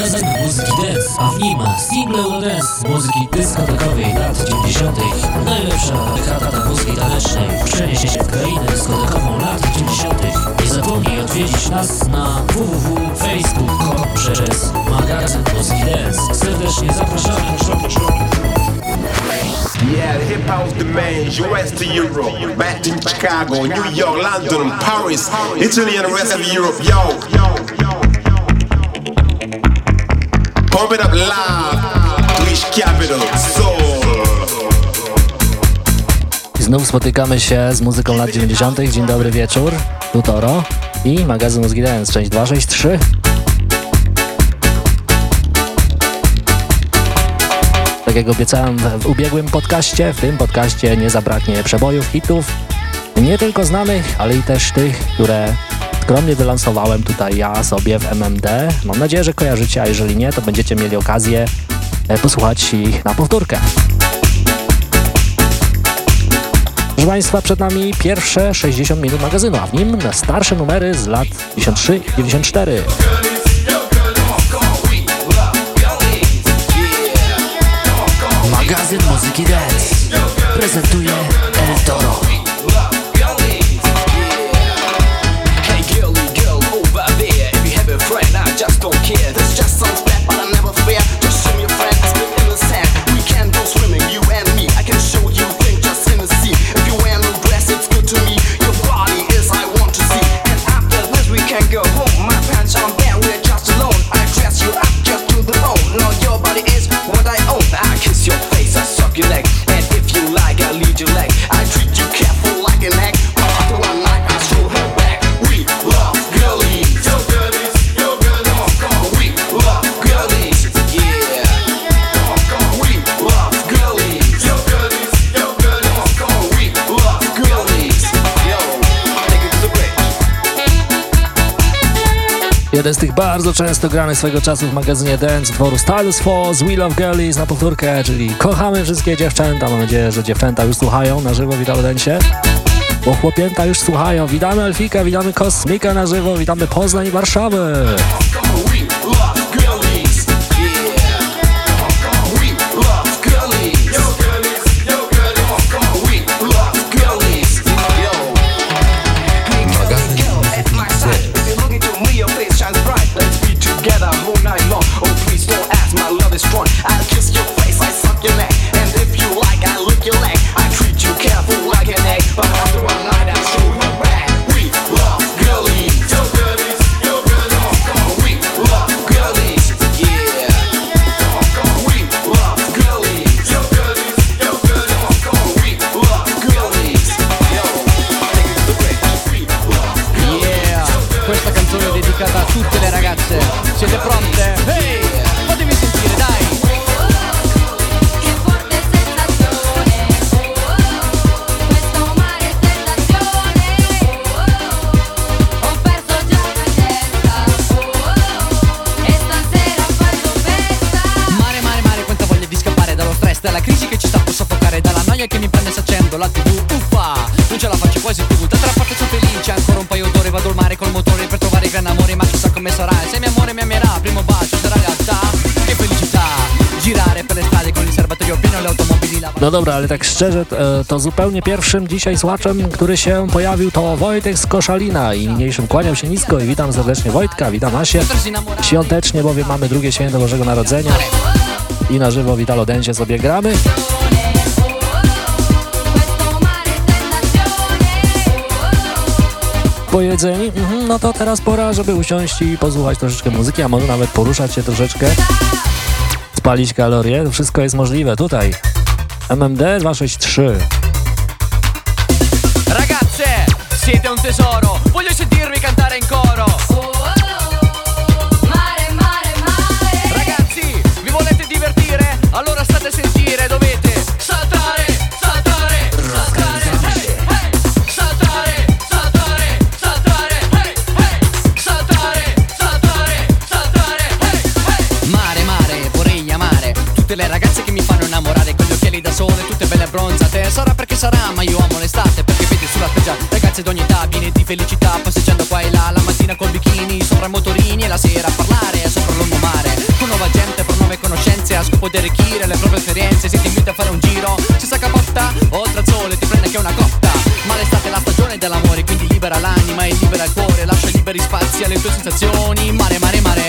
magazyn muzyki dance, a w nim single dance muzyki dyskotekowej lat 90. Najlepsza dekada muzyki tanecznej przeniesie się w krainę dyskotekową lat 90. Nie zapomnij odwiedzić nas na www.facebook.com przez magazyn muzyki dance. Serdecznie zapraszamy. Yeah, the hip house demands US to Europe, back to Chicago, New York, London, Paris, Italy, and the rest of Europe. Yo, pump it up loud, British capital, soul. Znów spotykamy się z muzyką lat 90. Dzień dobry wieczór, tu Toro i magazyn Mózgi Dance, część 263. Tak jak obiecałem w ubiegłym podcaście, w tym podcaście nie zabraknie przebojów, hitów, nie tylko znanych, ale i też tych, które skromnie wylansowałem tutaj ja sobie w MMD. Mam nadzieję, że kojarzycie, a jeżeli nie, to będziecie mieli okazję e, posłuchać ich na powtórkę. Proszę Państwa, przed nami pierwsze 60 minut magazynu, a w nim starsze numery z lat 93-94. Magazyn muzyki dance prezentuje Jeden z tych bardzo często granych swego czasu w magazynie Dance utworu Stylus Falls, We Love Girlies na powtórkę, czyli kochamy wszystkie dziewczęta. Mam nadzieję, że dziewczęta już słuchają na żywo, witamy Densie. Bo chłopięta już słuchają. Witamy Elfika, witamy Kosmika na żywo, witamy Poznań i Warszawę. No dobra, ale tak szczerze, e, to zupełnie pierwszym dzisiaj słuchaczem, który się pojawił, to Wojtek z Koszalina i niniejszym kłaniam się nisko i witam serdecznie Wojtka, witam Asię. Świątecznie, bowiem mamy drugie święto Bożego Narodzenia i na żywo Witalo Densie sobie gramy. Pojedzeni, mhm, no to teraz pora, żeby usiąść i posłuchać troszeczkę muzyki, a może nawet poruszać się troszeczkę, spalić kalorie, wszystko jest możliwe tutaj. MMD 263. Ragazze, siete un tesoro, voglio sentirvi cantare in coro. Sarà ma io amo l'estate perché vedi sulla spiaggia ragazze d'ogni età, piene di felicità, passeggiando qua e là, la mattina col bikini, sopra motorini e la sera a parlare sopra il lungomare. puoi arricchire le proprie esperienze. Se ti invito a fare un giro Ci sa capotta Oltre al sole ti prende che una cotta. Ma l'estate è la stagione dell'amore Quindi libera l'anima e libera il cuore Lascia liberi spazi alle tue sensazioni. Mare, mare, mare,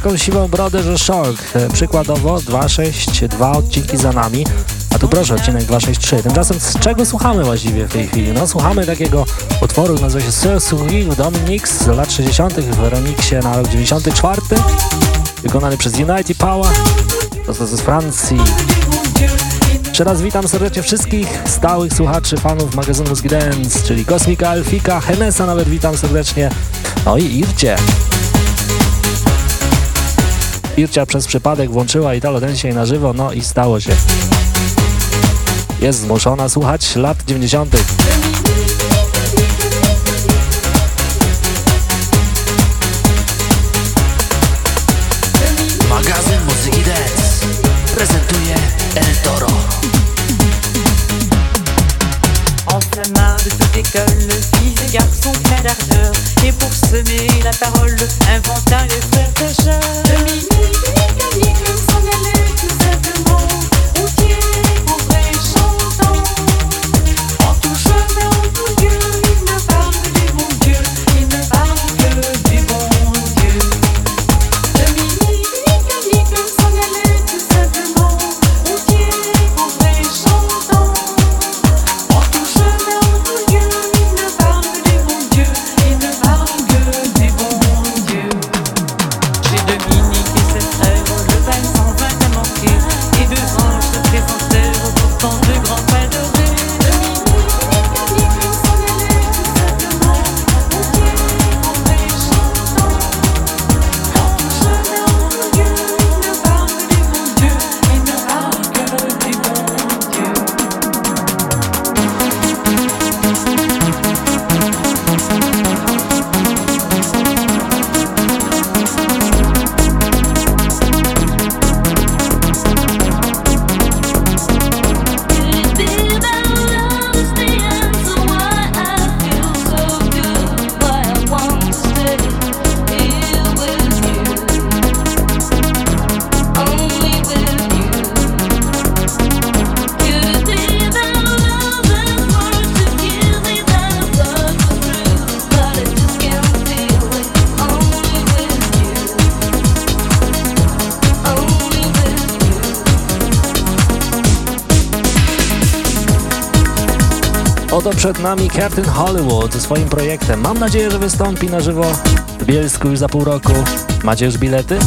taką siwą brodę, że szok. E, Przykładowo 262 odcinki za nami, a tu proszę, odcinek 263. Tymczasem z czego słuchamy właściwie w tej chwili? No słuchamy takiego utworu, nazywa się Sir Sourire Dominix z lat 60. w remiksie na rok 94, wykonany przez United Power, to z Francji. Jeszcze raz witam serdecznie wszystkich stałych słuchaczy, fanów magazynu Muzyki Dance, czyli Kosmika, Elfika, Henesa nawet witam serdecznie, no i Ircie. Ircia przez przypadek włączyła Italo Dance dzisiaj na żywo, no i stało się. Jest zmuszona słuchać lat 90. Magazyn muzyki dance. Prezentuje El Toro. Enflammable de toute école, filles et garçons pleins d'ardeur. Et pour semer la parole, przed nami Captain Hollywood ze swoim projektem. Mam nadzieję, że wystąpi na żywo w Bielsku już za pół roku. Macie już bilety?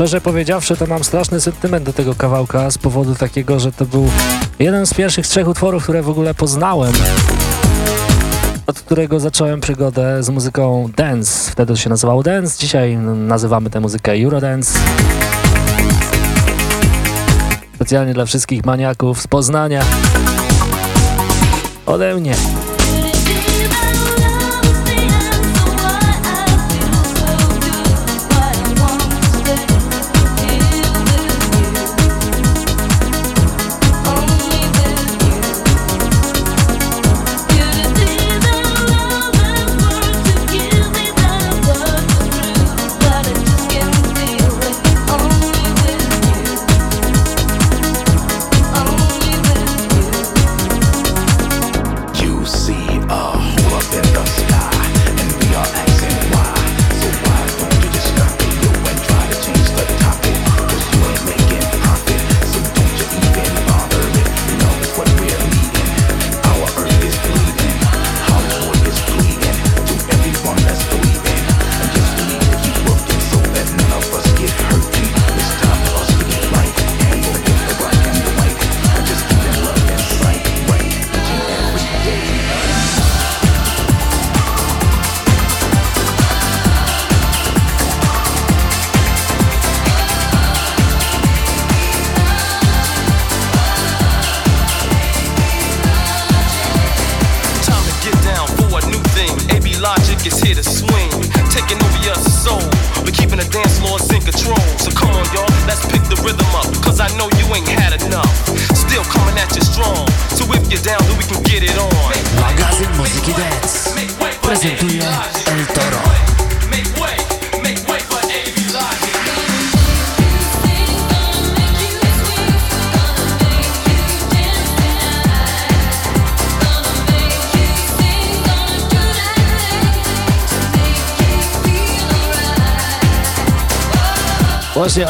Szczerze powiedziawszy, to mam straszny sentyment do tego kawałka z powodu takiego, że to był jeden z pierwszych trzech utworów, które w ogóle poznałem. Od którego zacząłem przygodę z muzyką dance. Wtedy się nazywało dance, dzisiaj nazywamy tę muzykę Eurodance. Specjalnie dla wszystkich maniaków z Poznania. Ode mnie.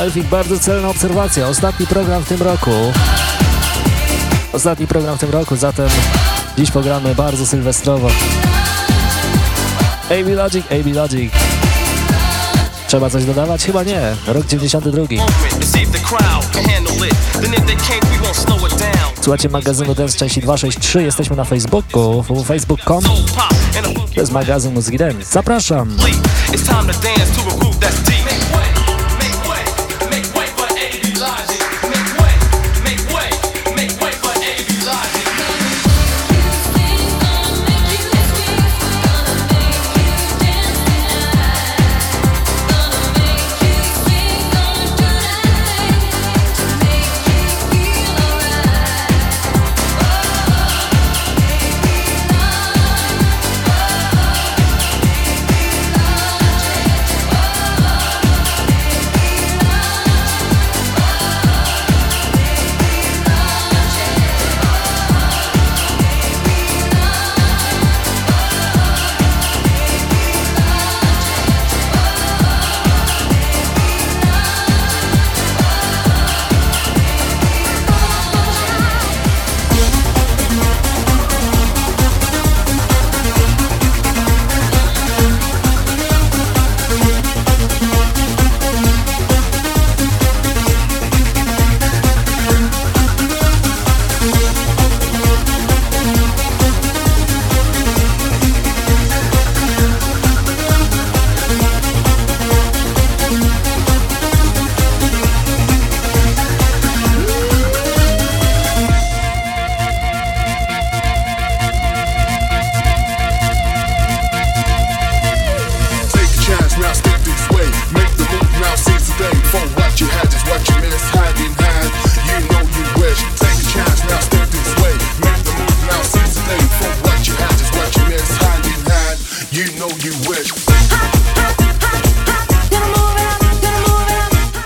Elfik, bardzo celna obserwacja. Ostatni program w tym roku. Ostatni program w tym roku, zatem dziś pogramy bardzo sylwestrowo. AB Logic, AB Logic. Trzeba coś dodawać? Chyba nie. Rok 92. moment and see if the crowd can handle it. Then if they can't, we won't slow it down. Słuchajcie magazynu Dance części 263. Jesteśmy na Facebooku, facebook.com. To jest magazyn Muzyki Dance. Zapraszam. It's time to dance to a groove that's deep.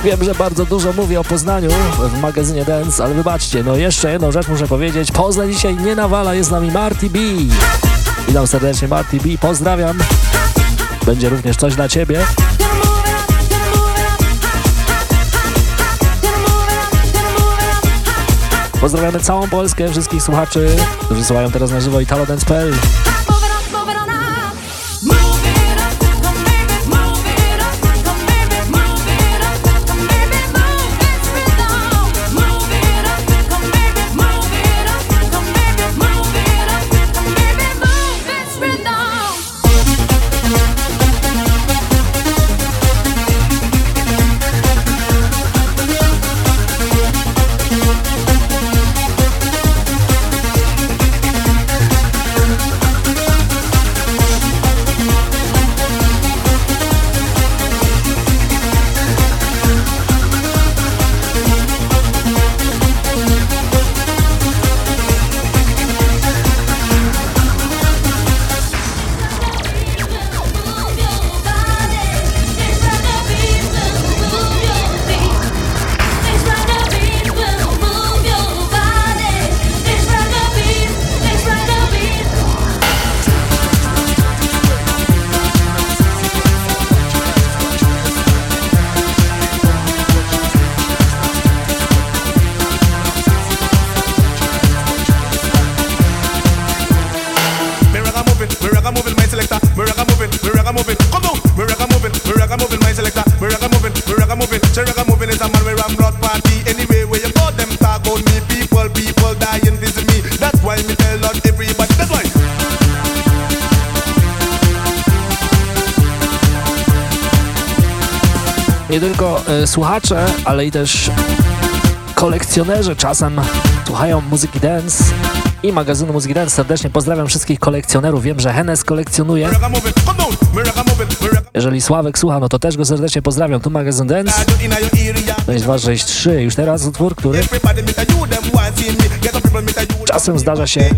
Wiem, że bardzo dużo mówię o Poznaniu w magazynie Dance, ale wybaczcie, no jeszcze jedną rzecz muszę powiedzieć. Poznań dzisiaj nie nawala, jest z nami Marty B. Witam serdecznie Marty B, pozdrawiam. Będzie również coś dla Ciebie. Pozdrawiamy całą Polskę, wszystkich słuchaczy, którzy słuchają teraz na żywo italodance.pl. słuchacze, ale i też kolekcjonerzy czasem słuchają muzyki dance i magazynu Muzyki Dance. Serdecznie pozdrawiam wszystkich kolekcjonerów. Wiem, że Henes kolekcjonuje. Jeżeli Sławek słucha, no to też go serdecznie pozdrawiam. Tu magazyn Dance. No 6263. Już teraz utwór, który czasem zdarza się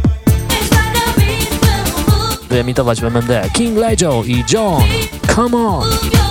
wyemitować w MMD. King Lejo i John. Come on!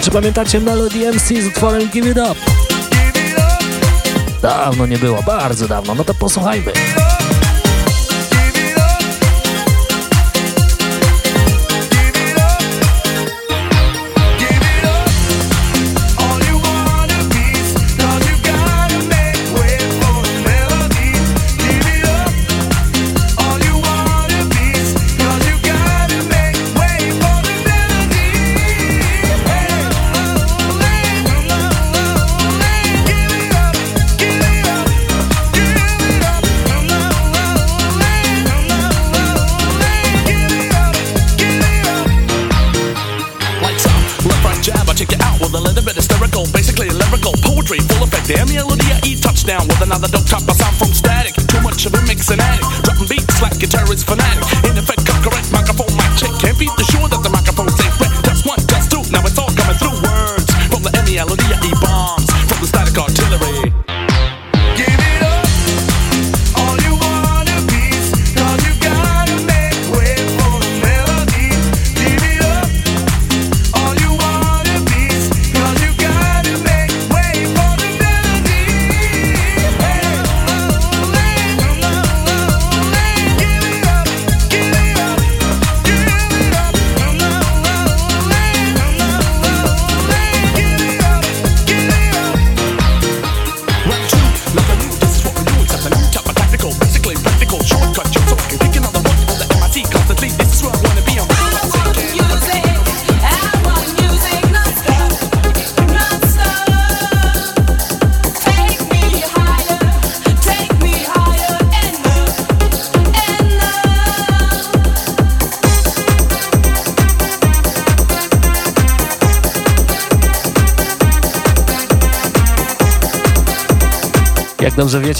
Czy pamiętacie Melody MC z utworem Give It Up? Dawno nie było, bardzo dawno, no to posłuchajmy.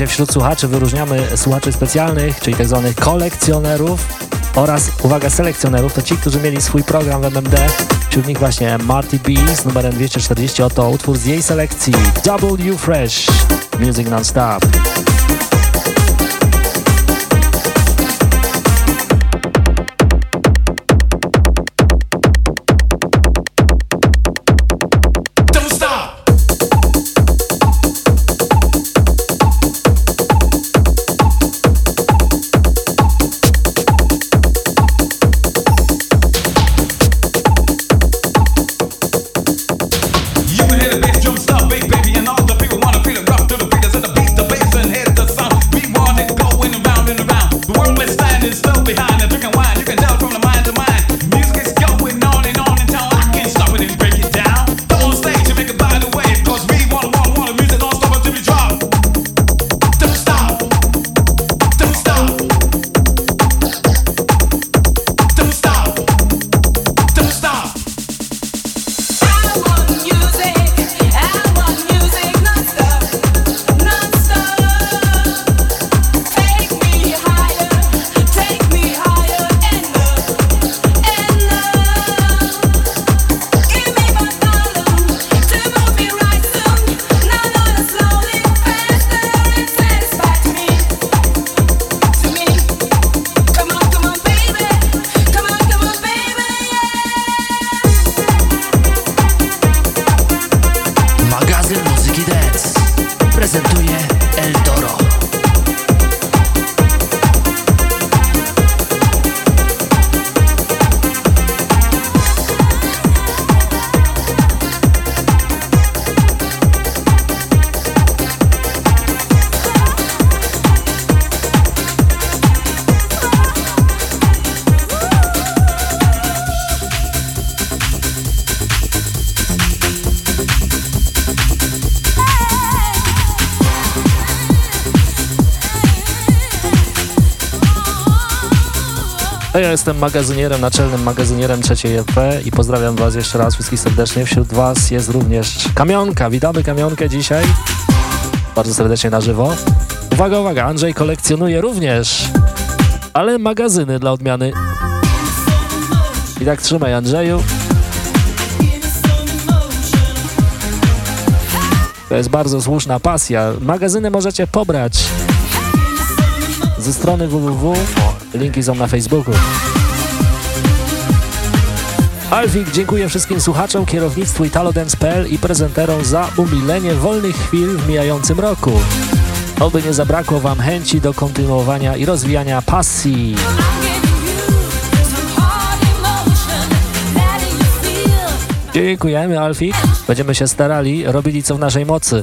Słuchajcie, wśród słuchaczy wyróżniamy słuchaczy specjalnych, czyli tak zwanych kolekcjonerów oraz, uwaga, selekcjonerów. To ci, którzy mieli swój program w MMD. Wśród nich właśnie Marty B z numerem 240. Oto utwór z jej selekcji. Double Fresh. Music Non-Stop. Jestem magazynierem, naczelnym magazynierem trzeciej FP i pozdrawiam Was jeszcze raz wszystkich serdecznie. Wśród Was jest również Kamionka. Witamy Kamionkę dzisiaj. Bardzo serdecznie na żywo. Uwaga, uwaga, Andrzej kolekcjonuje również, ale magazyny dla odmiany. I tak trzymaj Andrzeju. To jest bardzo słuszna pasja. Magazyny możecie pobrać ze strony www. Linki są na Facebooku. Alfik, dziękuję wszystkim słuchaczom, kierownictwu italodance.pl i prezenterom za umilenie wolnych chwil w mijającym roku. Oby nie zabrakło Wam chęci do kontynuowania i rozwijania pasji. Dziękujemy, Alfik. Będziemy się starali, robili co w naszej mocy.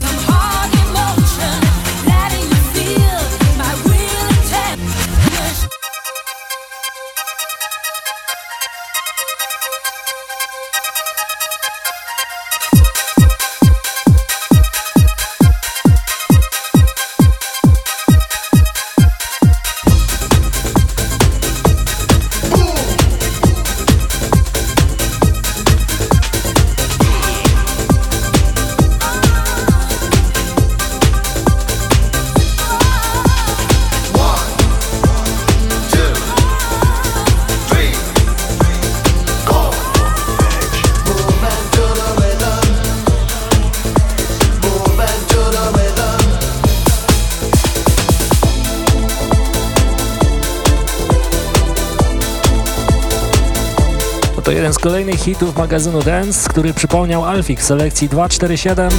Hitów magazynu Dance, który przypomniał Alfik w selekcji 247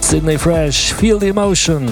Sydney Fresh Feel the Emotion.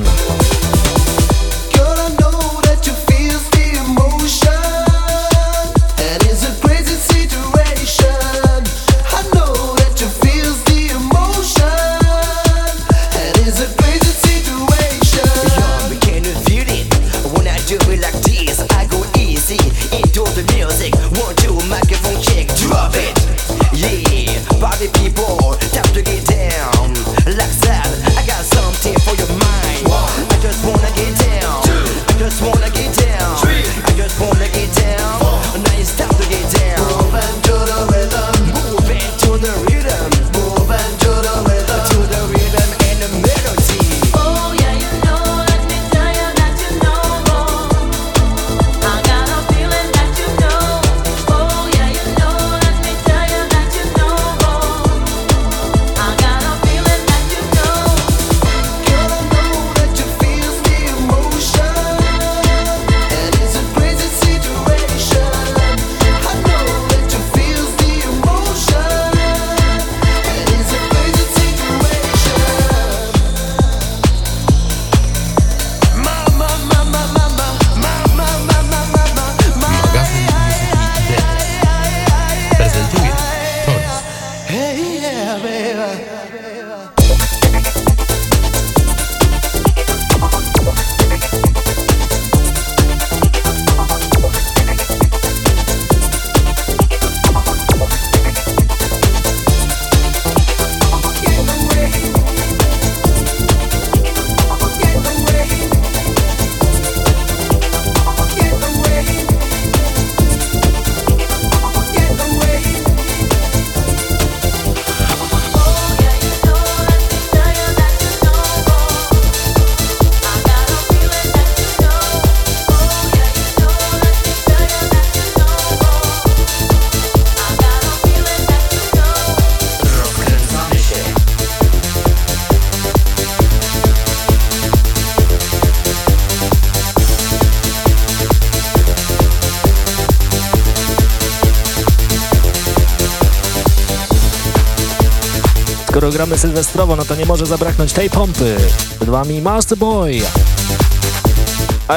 gramy sylwestrowo, no to nie może zabraknąć tej pompy. Przed wami Master Boy.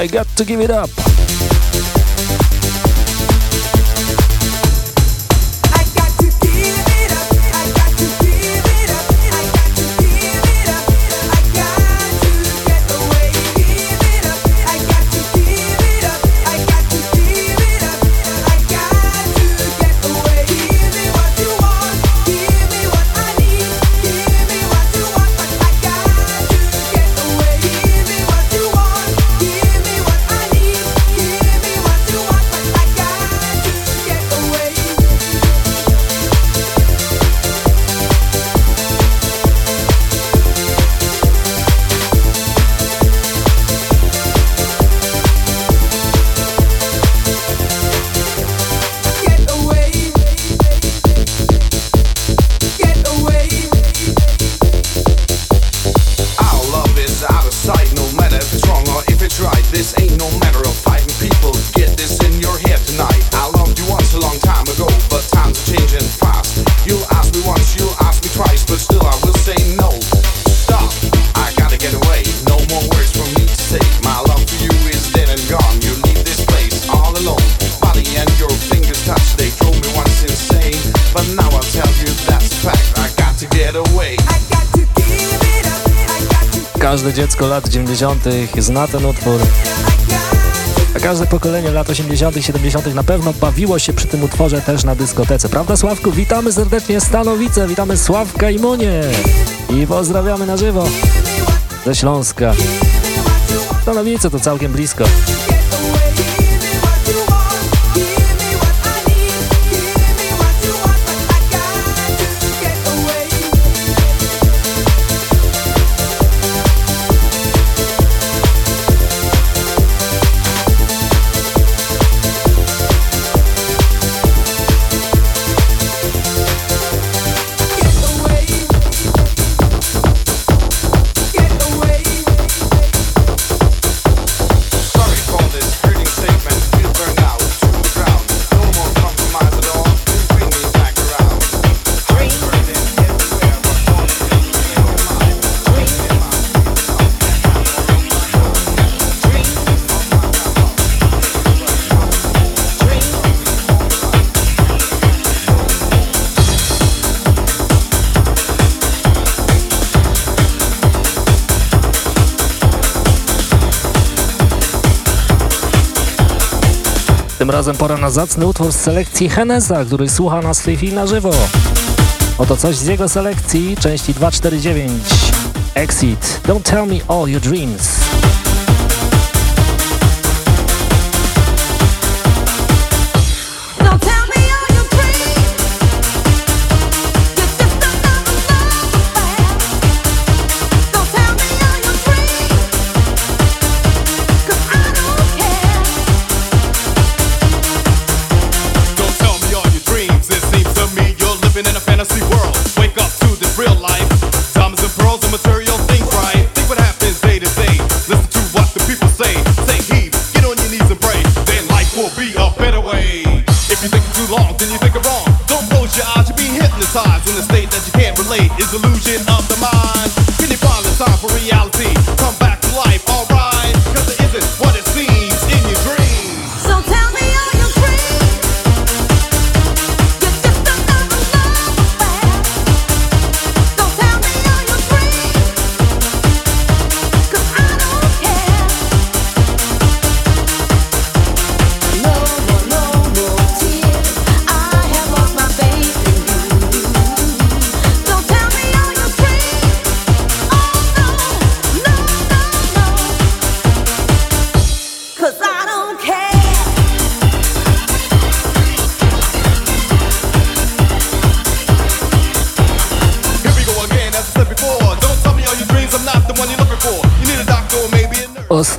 I got to give it up. zna ten utwór. A każde pokolenie lat 80., -tych, 70. na pewno bawiło się przy tym utworze też na dyskotece. Prawda Sławku? Witamy serdecznie Stanowice, witamy Sławka i Monię i pozdrawiamy na żywo ze Śląska. Stanowice to całkiem blisko. Tym razem pora na zacny utwór z selekcji Henesa, który słucha nas w tej chwili na żywo. Oto coś z jego selekcji, części 249. Exit. Don't tell me all your dreams.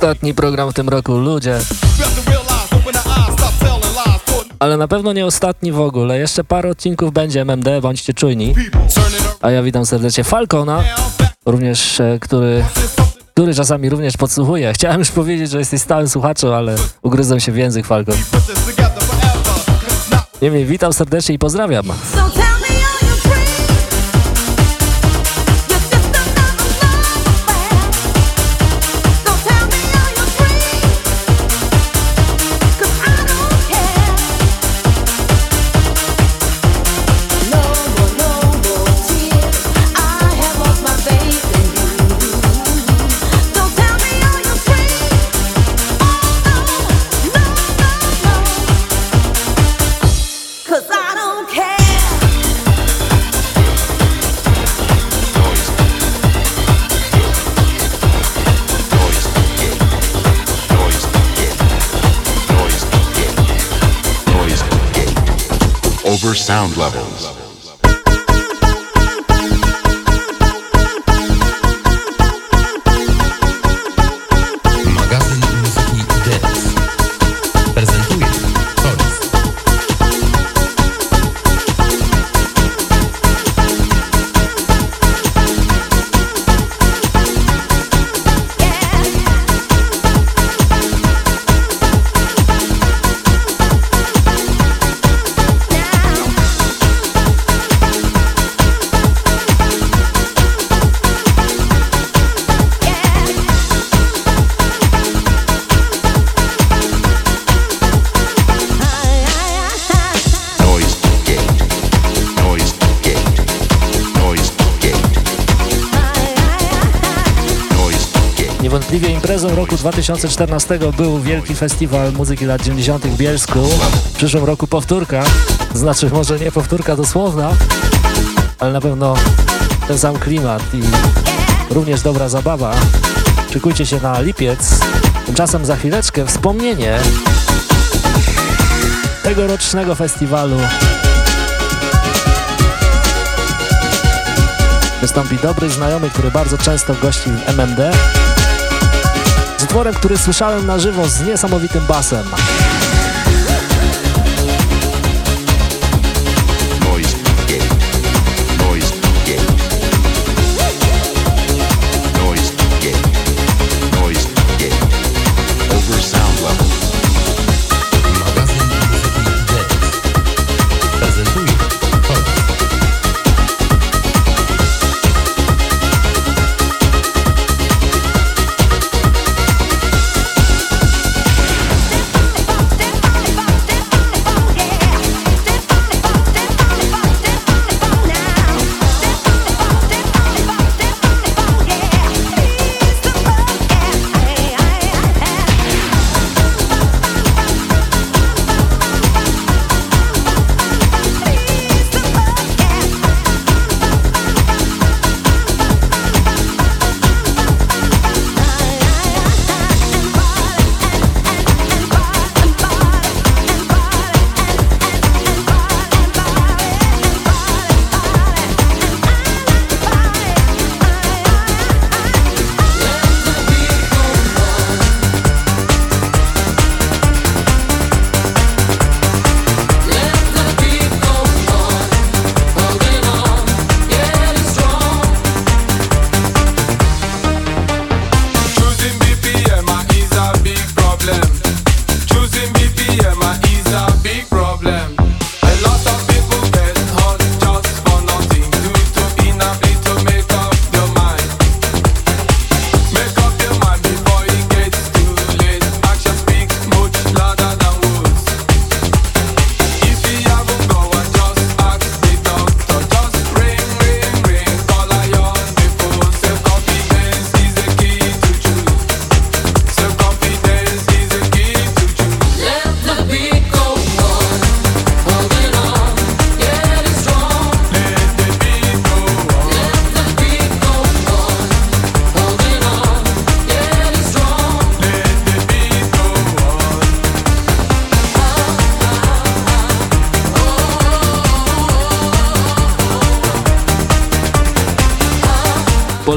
Ostatni program w tym roku, ludzie. Ale na pewno nie ostatni w ogóle. Jeszcze parę odcinków będzie MMD, bądźcie czujni. A ja witam serdecznie Falcona, również, e, który, który czasami również podsłuchuje. Chciałem już powiedzieć, że jesteś stałym słuchaczem, ale ugryzłem się w język Falcon. Niemniej witam serdecznie i pozdrawiam. over sound levels. Niewątpliwie imprezą roku 2014 był wielki festiwal muzyki lat 90. w Bielsku. W przyszłym roku powtórka, znaczy może nie powtórka dosłowna, ale na pewno ten sam klimat i również dobra zabawa. Szykujcie się na lipiec, tymczasem za chwileczkę wspomnienie tegorocznego festiwalu. Wystąpi dobry znajomy, który bardzo często gości w MMD utworem, który słyszałem na żywo z niesamowitym basem.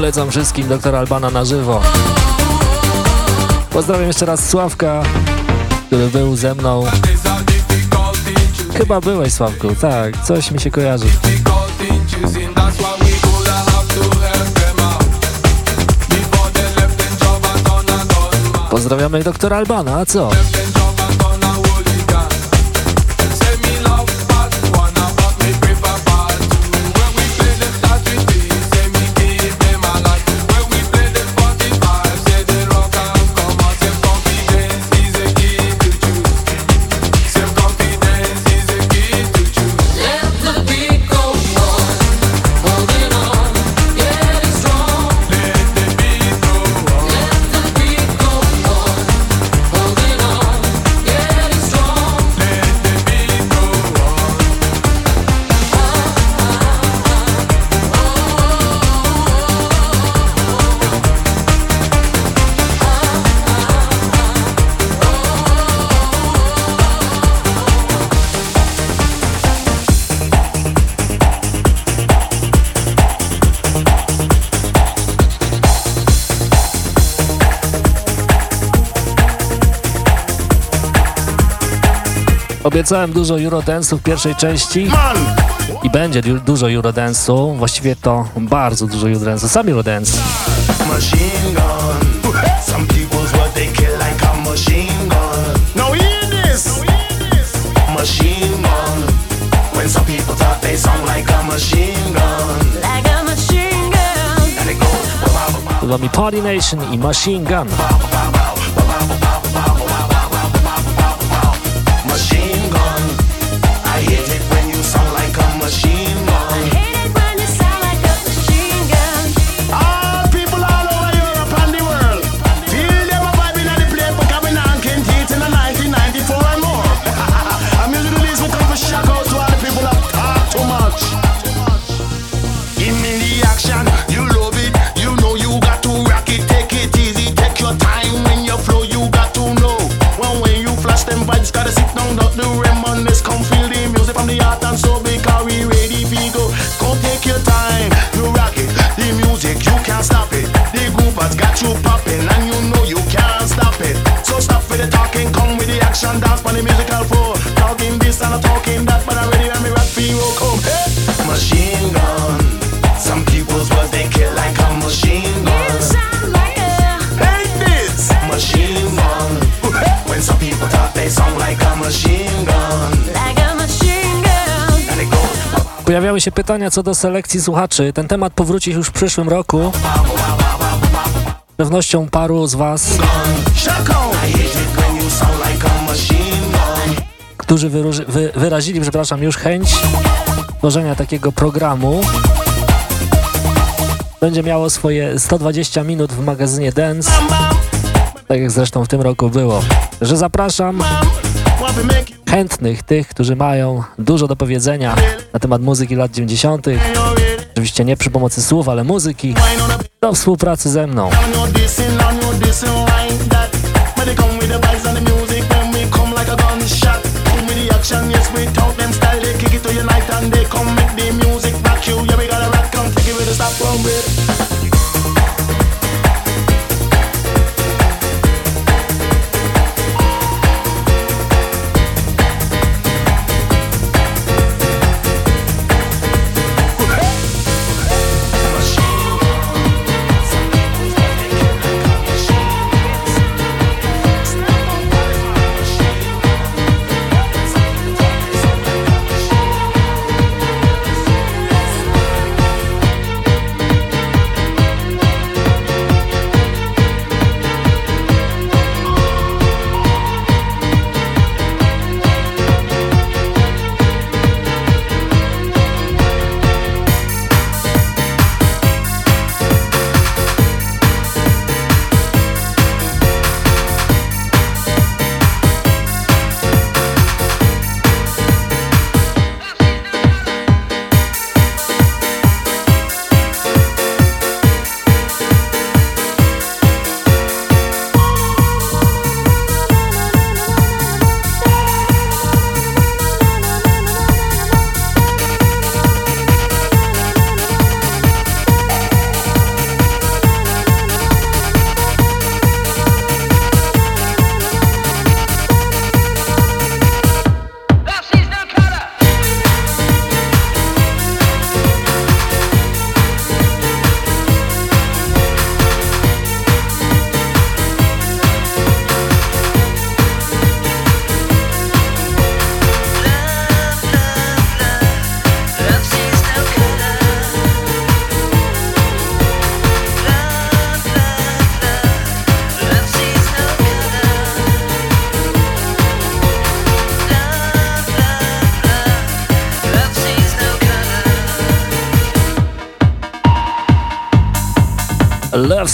Polecam wszystkim doktora Albana na żywo. Pozdrawiam jeszcze raz Sławka, który był ze mną. Chyba byłeś Sławku, tak, coś mi się kojarzy. Pozdrawiamy doktora Albana, a co? Obiecałem dużo Eurodance'u w pierwszej części. I będzie du- dużo Eurodance'u, właściwie to bardzo dużo Eurodance'u, sam Eurodance. machine gun. Some people's what they kill Talking this and a talking that, but I'm ready when me rock for you. Come, hey. Machine gun. Some people's what they kill like a machine gun. Sound like a Hate this machine gun. When some people talk, they sound like a machine gun. like a machine gun. And it goes. Pojawiały się pytania co do selekcji słuchaczy. Ten temat powróci już w przyszłym roku. Z pewnością paru z Was. Którzy wyróży, wy, wyrazili, przepraszam, już chęć tworzenia takiego programu, będzie miało swoje 120 minut w magazynie Dance, tak jak zresztą w tym roku było. Że zapraszam chętnych, tych, którzy mają dużo do powiedzenia na temat muzyki lat 90., oczywiście nie przy pomocy słów, ale muzyki, do współpracy ze mną. up on with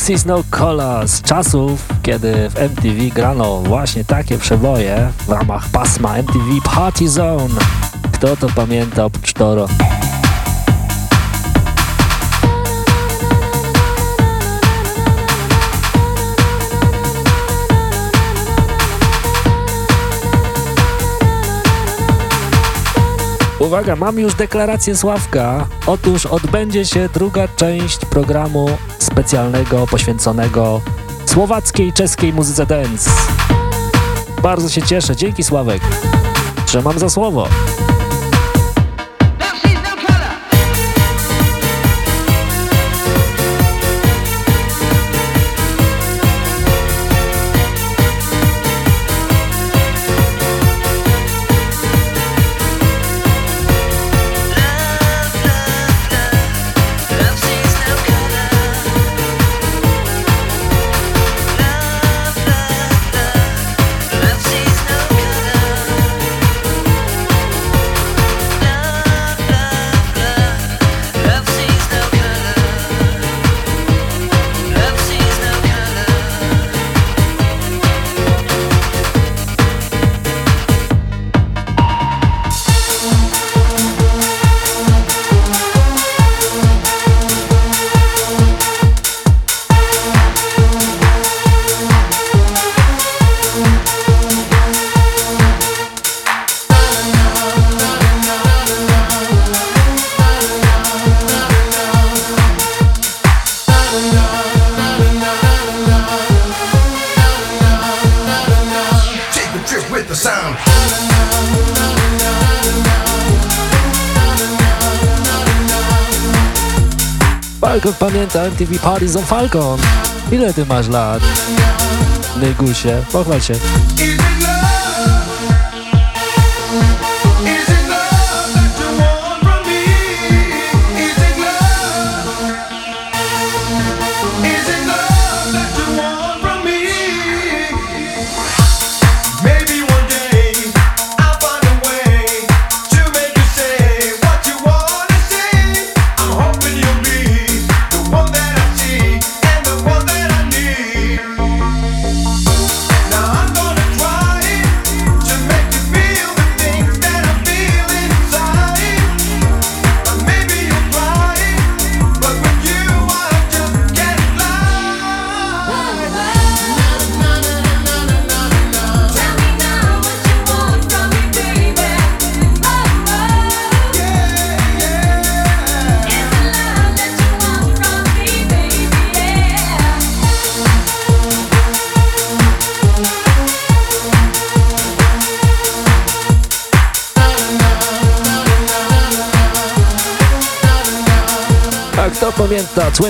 Sees No Color z czasów, kiedy w MTV grano właśnie takie przeboje w ramach pasma MTV Party Zone. Kto to pamięta oprócz Toro? Uwaga, mam już deklarację Sławka. Otóż odbędzie się druga część programu specjalnego poświęconego słowackiej i czeskiej muzyce dance. Bardzo się cieszę. Dzięki Sławek. Trzymam za słowo. MTV Parties on Falcon. Ile ty masz lat? Nygusie, pochwal się.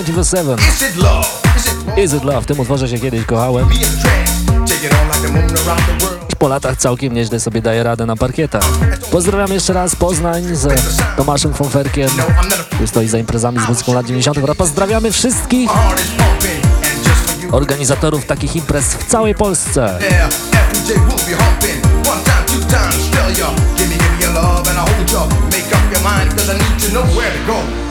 24-7? Is it love? Is it Is it love? W tym utworze się kiedyś kochałem. Po latach całkiem nieźle sobie daje radę na parkietach. Pozdrawiam jeszcze raz Poznań z Tomaszem Fonferkiem, który stoi za imprezami z muzyką lat 90. oraz pozdrawiamy wszystkich organizatorów takich imprez w całej Polsce. Give me, give me your love and I'll hold ya. Make up your mind, cause I need to know where to go.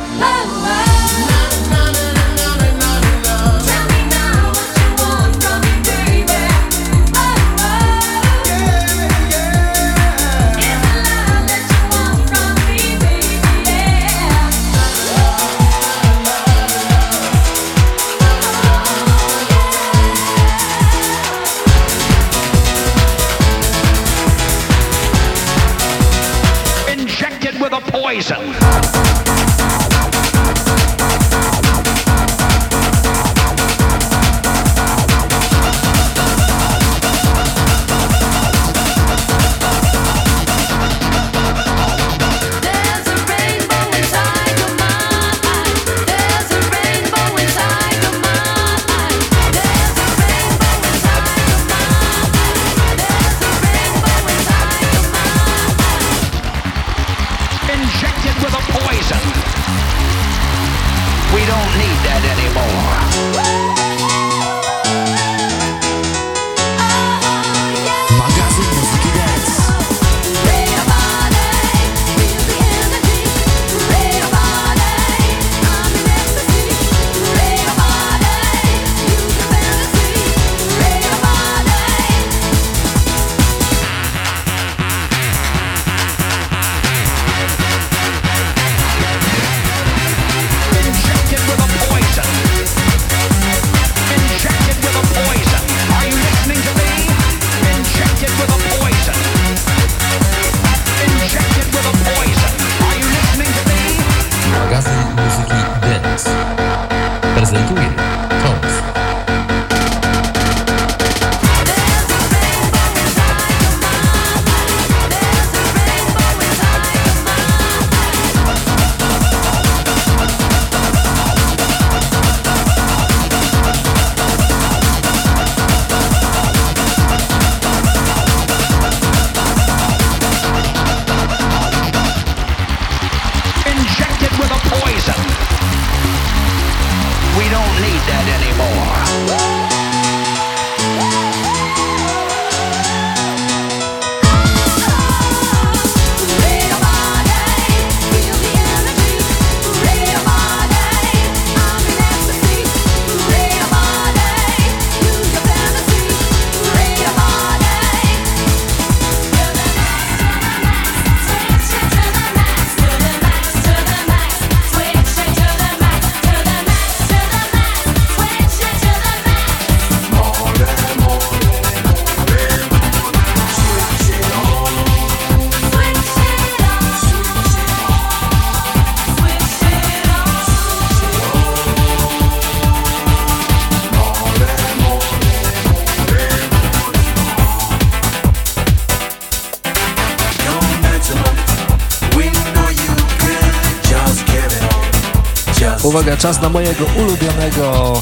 Uwaga, czas na mojego ulubionego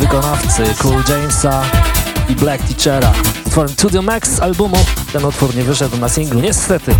wykonawcy Cool Jamesa i Black Teachera. Utworem To The Max z albumu. Ten utwór nie wyszedł na singlu, niestety.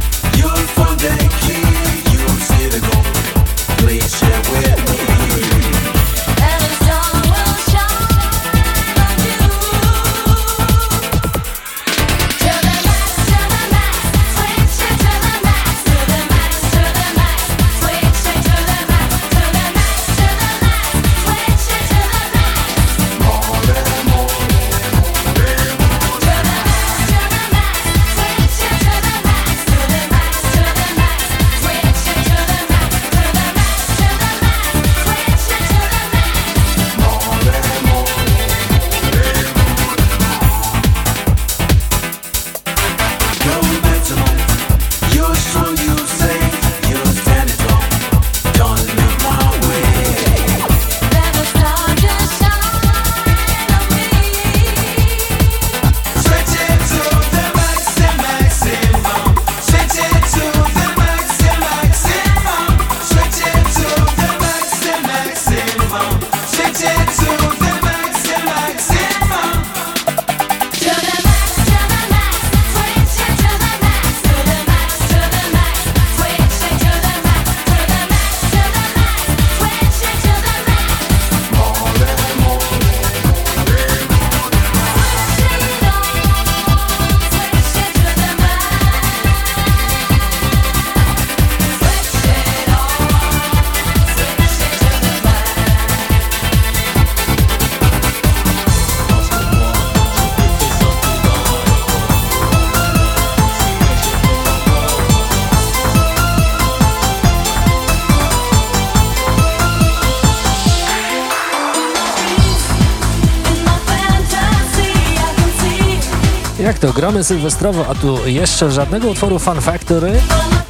To, gramy sylwestrowo, a tu jeszcze żadnego utworu Fun Factory?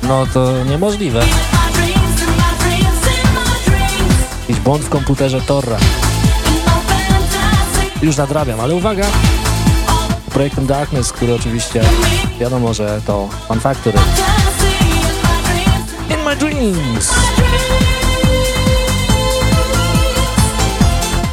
No to niemożliwe. Jakiś błąd w komputerze Torra. Już nadrabiam, ale uwaga! Projektem Darkness, który oczywiście wiadomo, że to Fun Factory. In my dreams!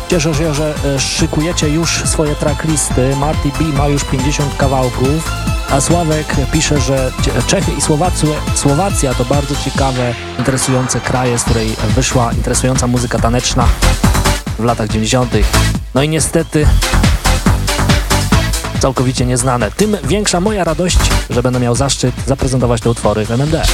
Cieszę się, że e, szykujecie już swoje tracklisty. Marty B ma już 50 kawałków, a Sławek pisze, że Czechy i Słowacja, Słowacja to bardzo ciekawe, interesujące kraje, z której wyszła interesująca muzyka taneczna w latach 90. No i niestety całkowicie nieznane. Tym większa moja radość, że będę miał zaszczyt zaprezentować te utwory w MND.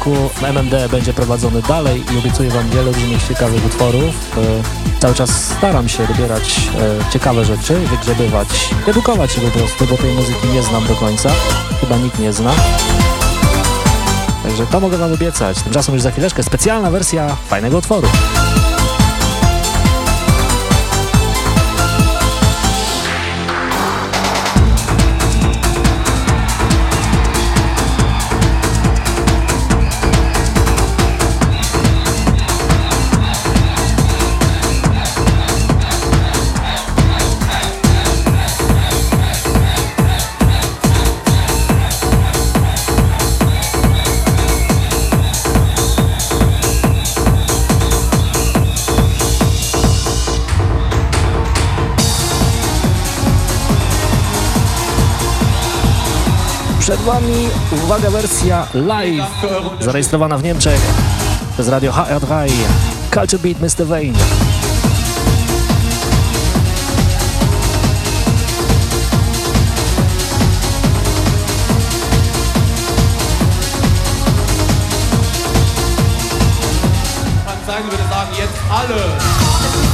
Roku MMD będzie prowadzony dalej i obiecuję Wam wiele różnych ciekawych utworów. E, cały czas staram się dobierać e, ciekawe rzeczy, wygrzebywać, edukować się po prostu, bo tej muzyki nie znam do końca. Chyba nikt nie zna. Także to mogę Wam obiecać. Tymczasem już za chwileczkę specjalna wersja fajnego utworu. Przed Wami, uwaga, wersja live, zarejestrowana w Niemczech przez radio HR3, Culture Beat Mr. Kann sein, würde sagen, jetzt alle.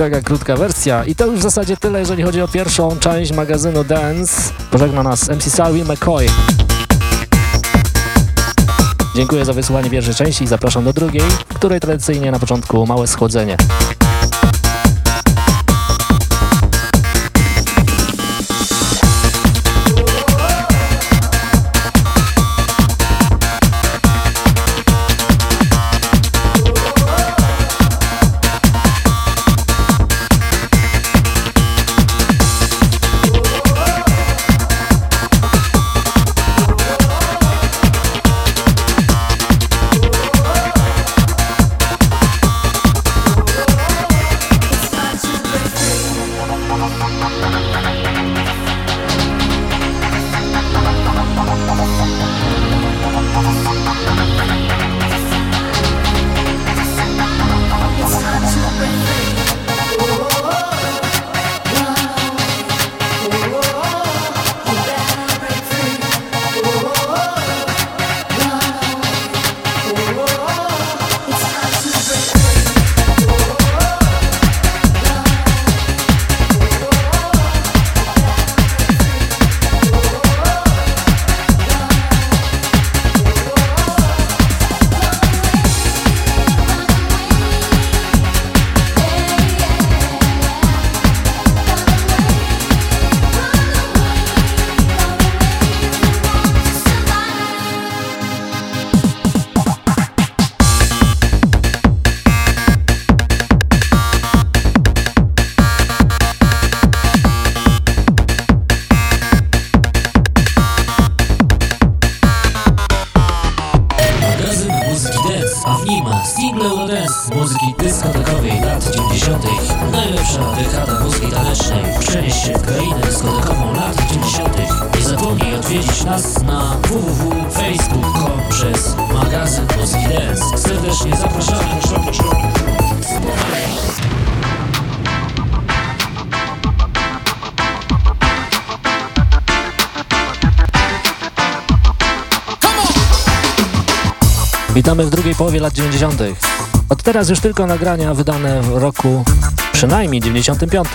Taka krótka wersja. I to już w zasadzie tyle, jeżeli chodzi o pierwszą część magazynu Dance. Pożegna nas MC Salvi McCoy. Dziękuję za wysłuchanie pierwszej części i zapraszam do drugiej, której tradycyjnie na początku małe schłodzenie. z drugiej połowie lat 90. Od teraz już tylko nagrania wydane w roku przynajmniej 95.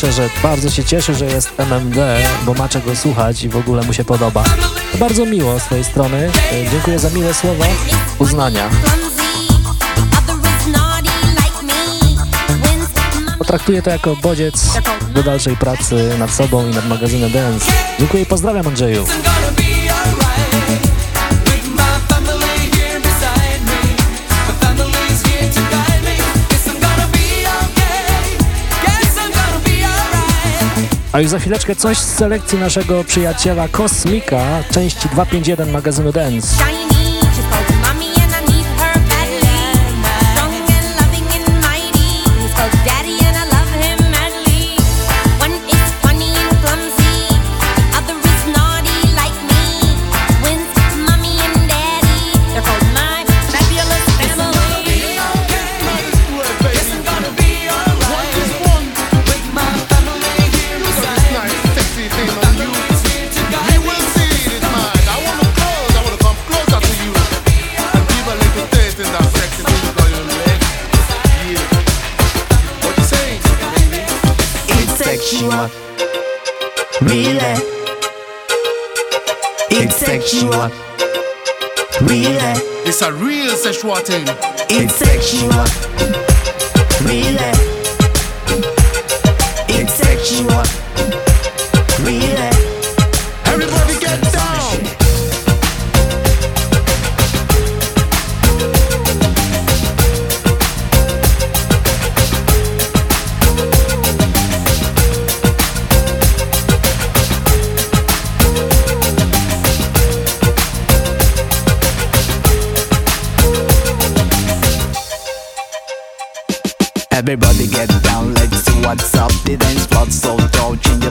pisze, że bardzo się cieszy, że jest MMD, bo ma czego słuchać i w ogóle mu się podoba. To bardzo miło z twojej strony. E, dziękuję za miłe słowa uznania. Potraktuję to jako bodziec do dalszej pracy nad sobą i nad magazynem Dance. Dziękuję i pozdrawiam Andrzeju. A już za chwileczkę coś z selekcji naszego przyjaciela Kosmika, części 251 magazynu Dance. It's sexual. flow dodging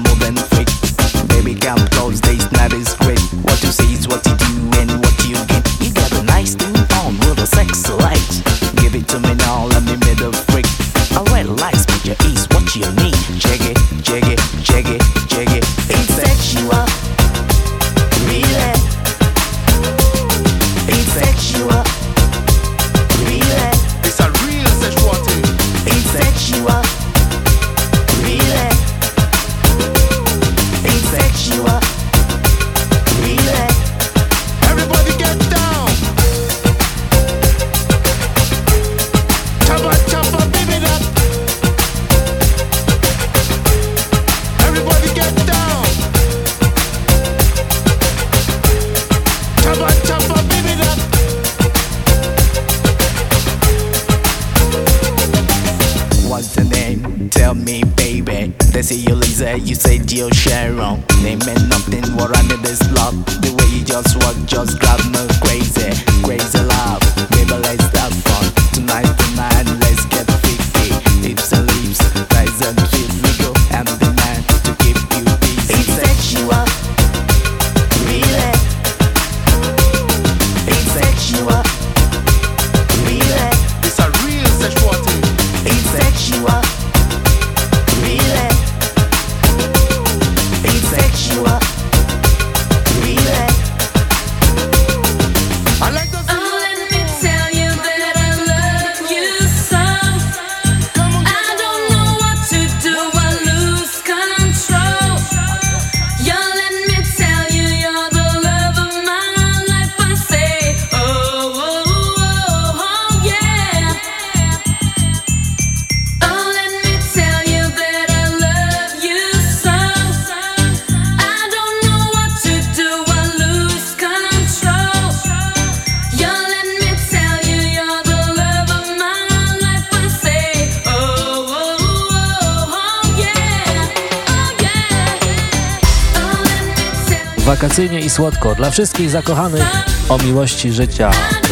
słodko dla wszystkich zakochanych o miłości życia.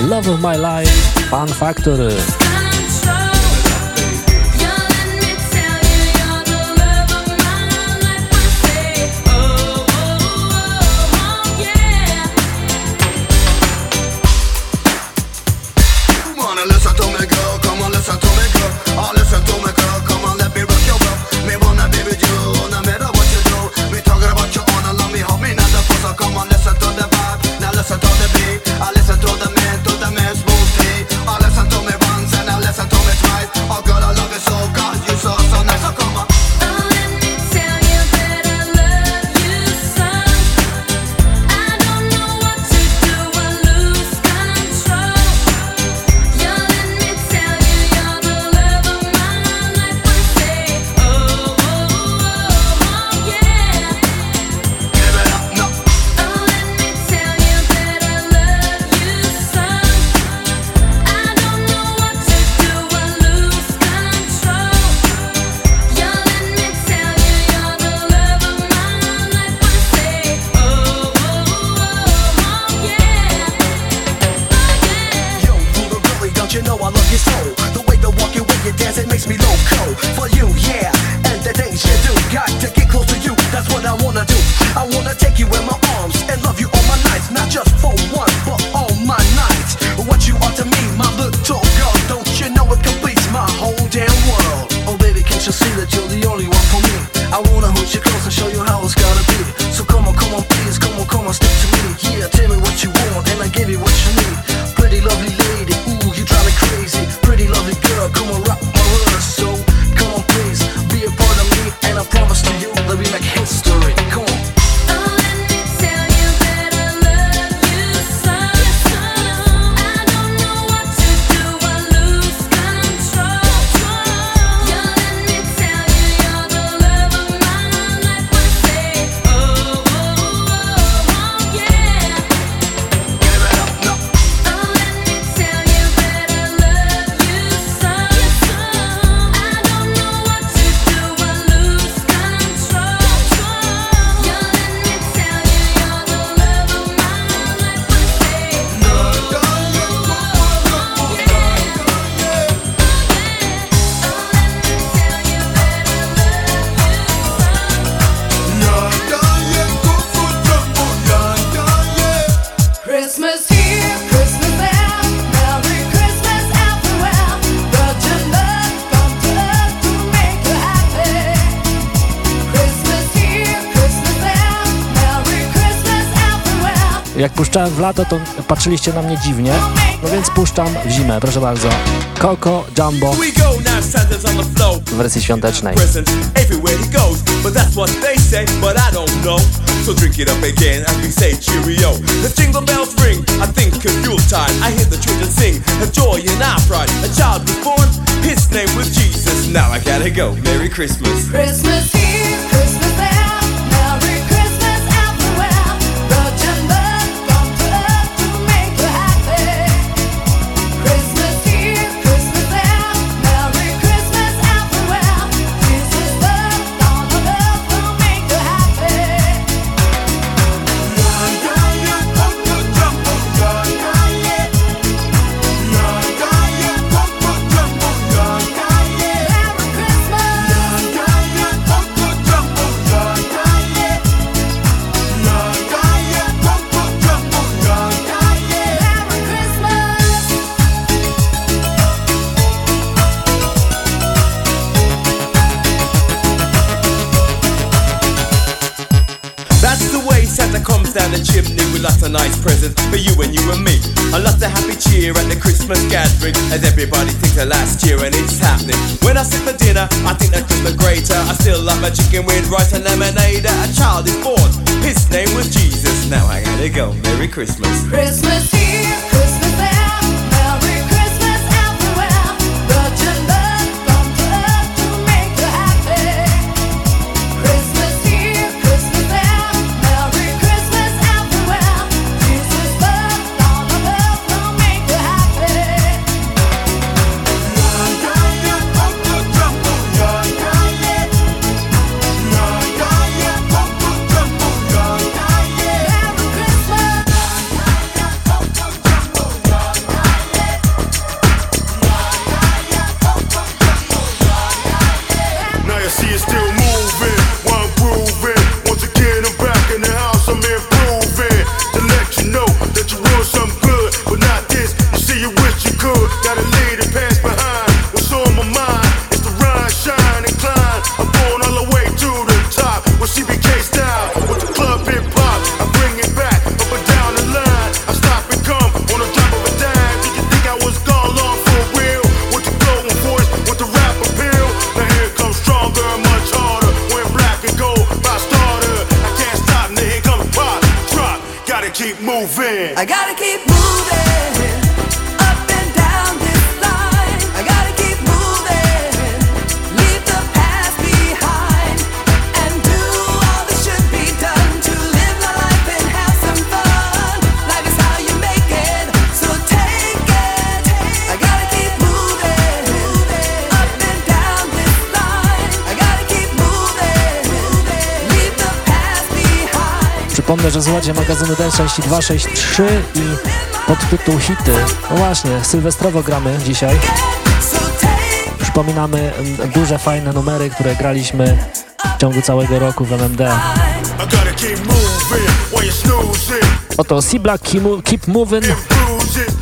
Love of my life, fun Factory. w lato to patrzyliście na mnie dziwnie, no więc puszczam w zimę, proszę bardzo. Coco Jumbo w wersji świątecznej. So drink it up again we say cheerio. The jingle bells ring, I think of Yuletide. I hear the children sing, a joy and our pride. A child was born, his name was Jesus. Now I gotta go. Merry Christmas. Christmas. Christmas gathering As everybody thinks of last year and it's happening. When I sit for dinner, I think that Christmas greater. I still love my chicken with rice and lemonade. A child is born, his name was Jesus. Now I gotta go, Merry Christmas. Christmas magazynu Dance 263 i pod tytuł Hity. No właśnie, sylwestrowo gramy dzisiaj. Przypominamy duże, fajne numery, które graliśmy w ciągu całego roku w MMD. Oto Sibla Keep Moving,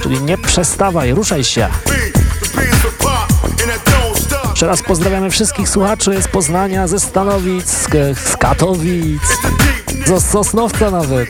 czyli nie przestawaj, ruszaj się. Jeszcze raz pozdrawiamy wszystkich słuchaczy z Poznania, ze Stanowic, z Katowic, z Sosnowca nawet.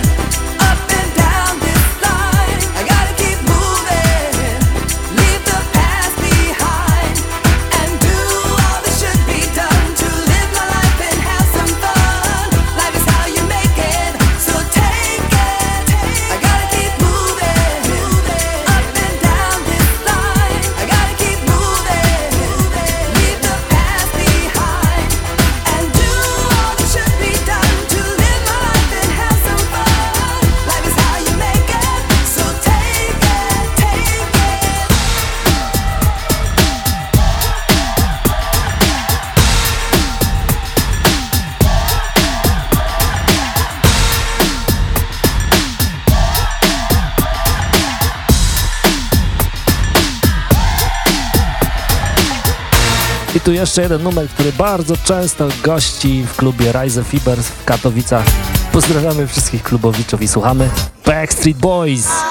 tu jeszcze jeden numer, który bardzo często gości w klubie Rise Fibers w Katowicach. Pozdrawiamy wszystkich klubowiczów i słuchamy Backstreet Boys.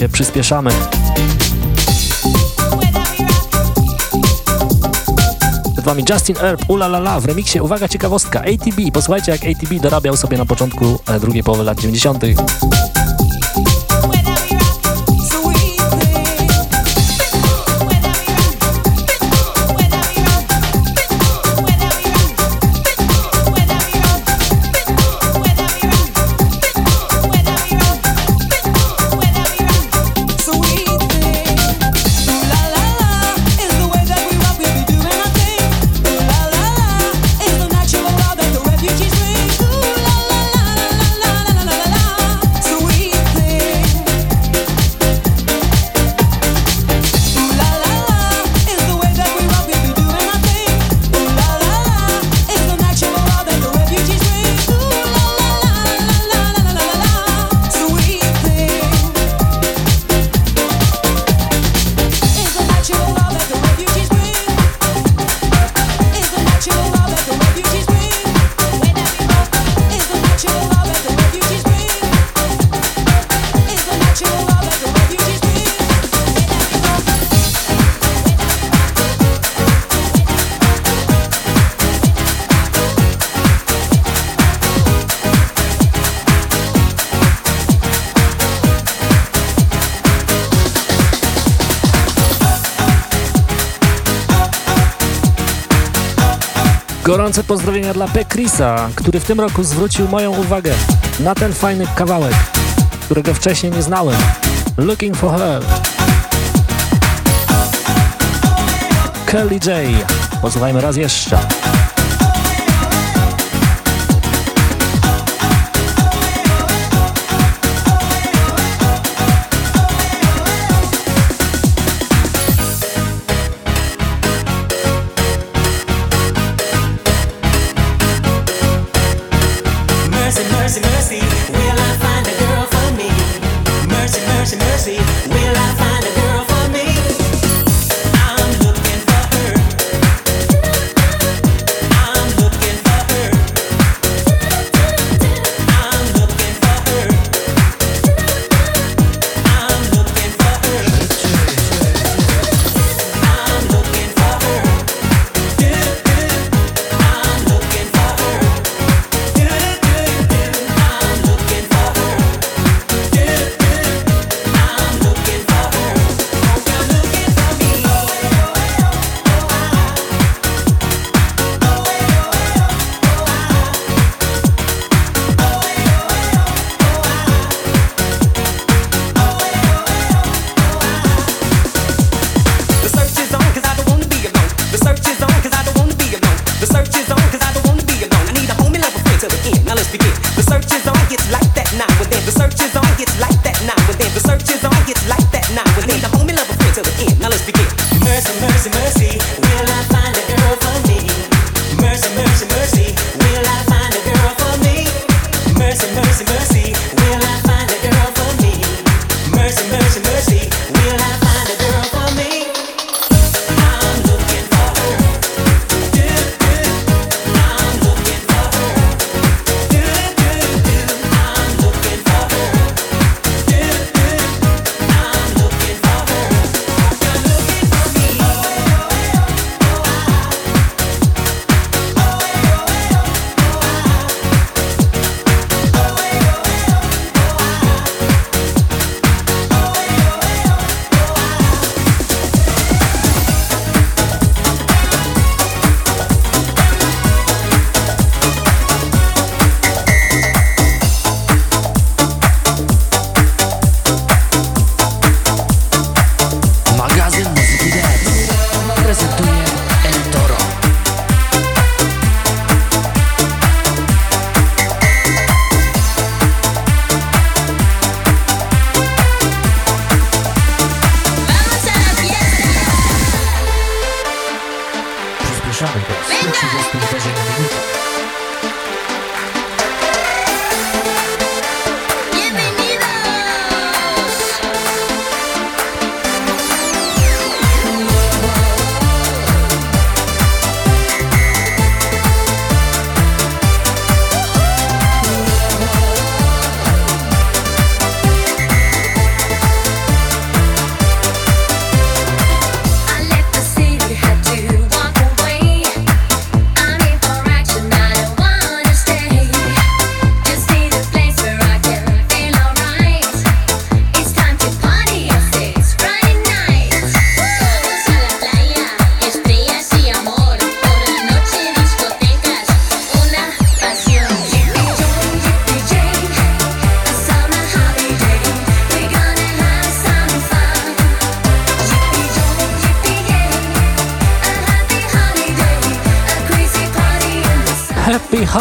momencie przyspieszamy. Przed wami Justin Erb, Ula La La w remiksie. Uwaga, ciekawostka, ATB. Posłuchajcie, jak ATB dorabiał sobie na początku e, drugiej połowy lat 90. pozdrowienia dla Bekrisa, który w tym roku zwrócił moją uwagę na ten fajny kawałek, którego wcześniej nie znałem. Looking for her. Curly J. Posłuchajmy raz jeszcze.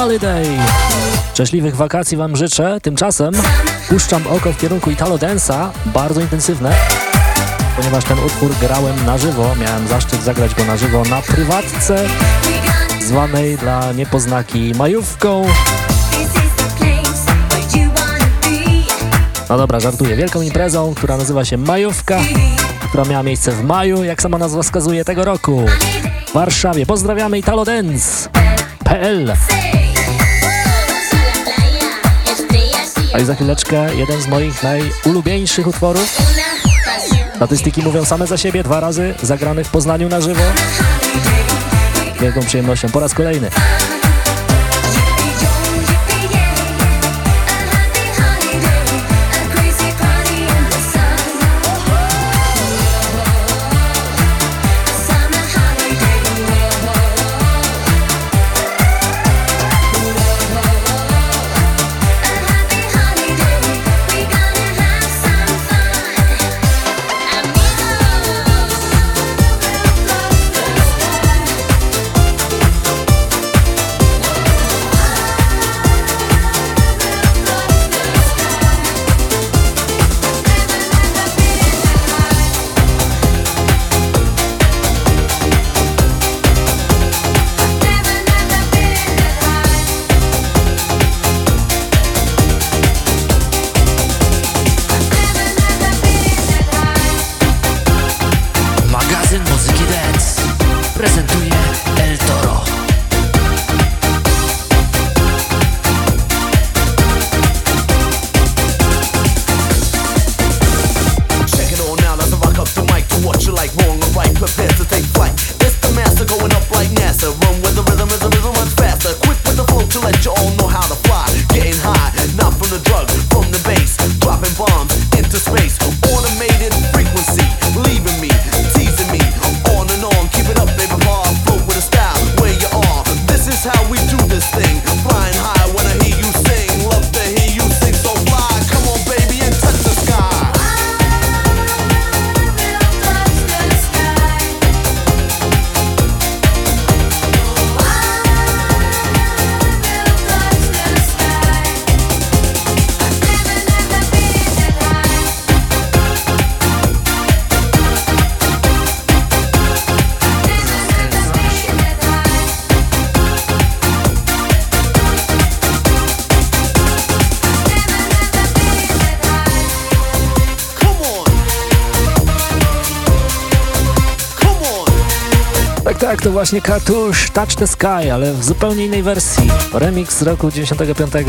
Holiday! Szczęśliwych wakacji Wam życzę. Tymczasem puszczam oko w kierunku Italo Dance'a, bardzo intensywne, ponieważ ten utwór grałem na żywo. Miałem zaszczyt zagrać go na żywo na prywatce, zwanej dla niepoznaki majówką. No dobra, żartuję. Wielką imprezą, która nazywa się Majówka, która miała miejsce w maju, jak sama nazwa wskazuje, tego roku. W Warszawie. Pozdrawiamy Italo Dance. PL. A i za chwileczkę jeden z moich najulubieńszych utworów. Statystyki mówią same za siebie. Dwa razy zagrany w Poznaniu na żywo. Wielką przyjemnością. Po raz kolejny. Właśnie Kartusz Touch the Sky, ale w zupełnie innej wersji. Remix z roku 95.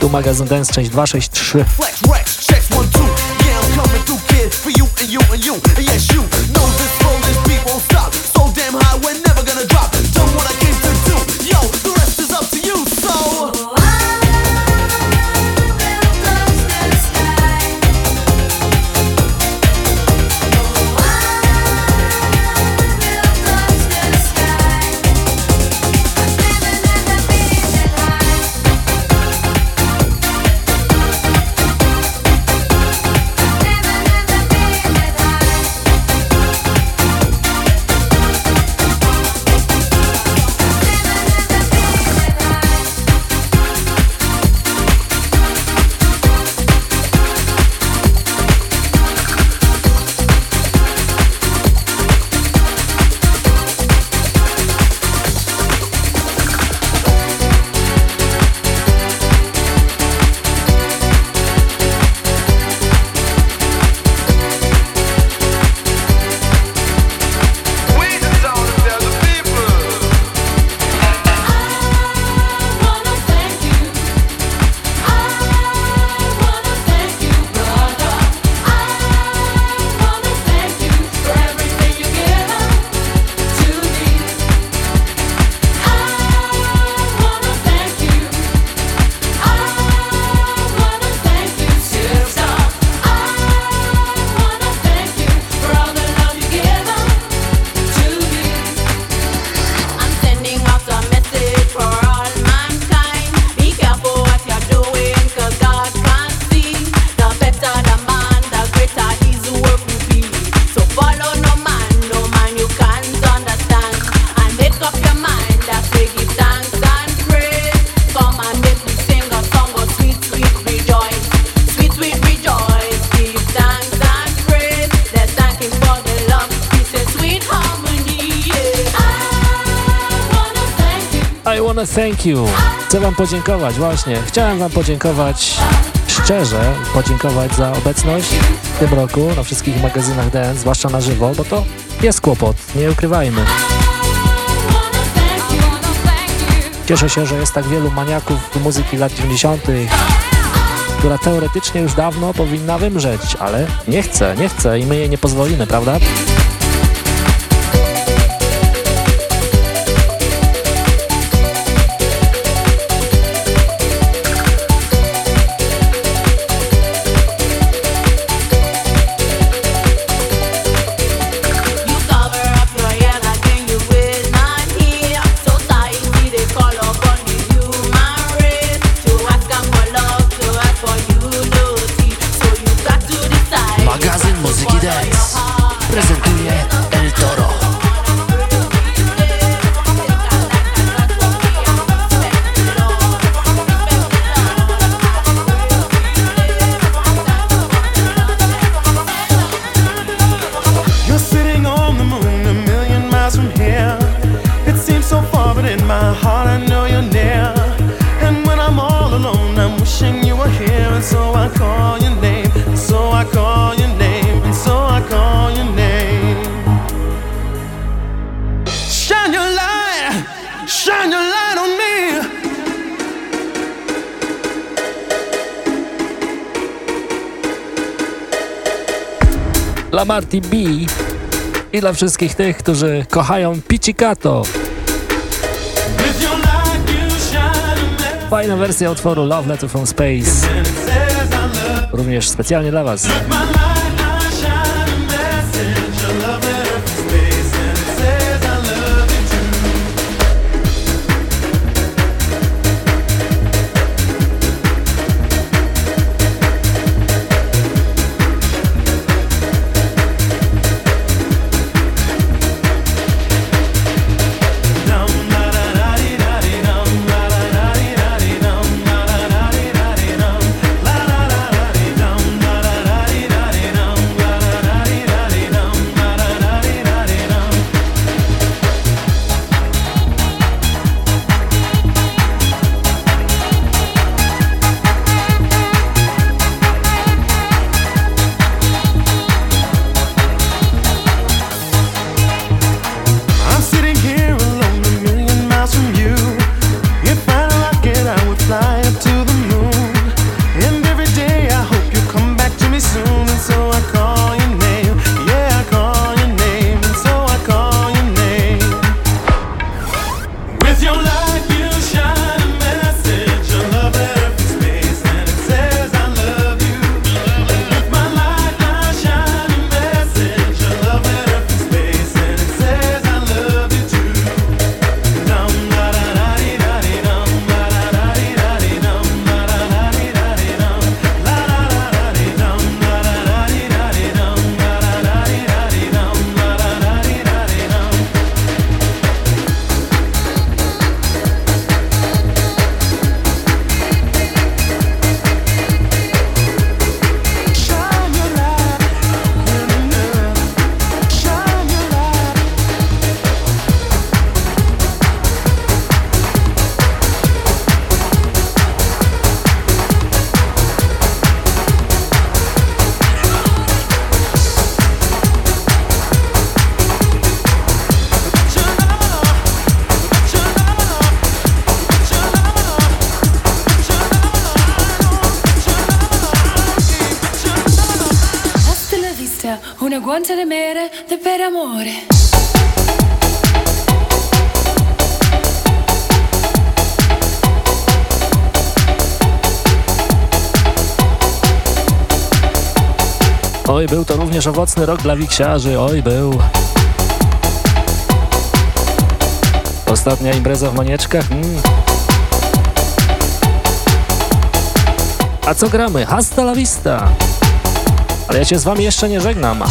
Tu magazyn Dance, część 263. Flex, Rex, checks one, two. Yeah, I'm coming through, kid, for you and you and you. And yes, you You. Chcę Wam podziękować, właśnie. Chciałem Wam podziękować, szczerze podziękować za obecność w tym roku na wszystkich magazynach dance, zwłaszcza na żywo, bo to jest kłopot, nie ukrywajmy. Cieszę się, że jest tak wielu maniaków muzyki lat 90., która teoretycznie już dawno powinna wymrzeć, ale nie chce, nie chce i my jej nie pozwolimy, prawda? dla Marty B i dla wszystkich tych, którzy kochają Pizzicato. Fajna wersja utworu Love Letter from Space. Również specjalnie dla Was. również owocny rok dla wiksiarzy, oj był. Ostatnia impreza w Manieczkach, mm. A co gramy? Hasta la vista! Ale ja się z wami jeszcze nie żegnam.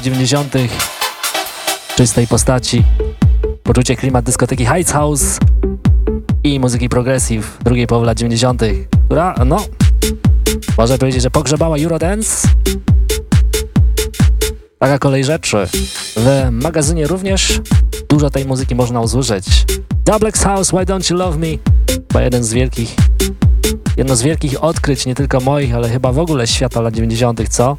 Lat 90. w czystej postaci. Poczucie klimat dyskoteki Heights House i muzyki progressive drugiej połowy lat 90., która, no, można powiedzieć, że pogrzebała Eurodance. Taka kolej rzeczy. W magazynie również dużo tej muzyki można usłyszeć. Dublex House, Why Don't You Love Me? Chyba jeden z wielkich, jedno z wielkich odkryć, nie tylko moich, ale chyba w ogóle świata lat 90., co?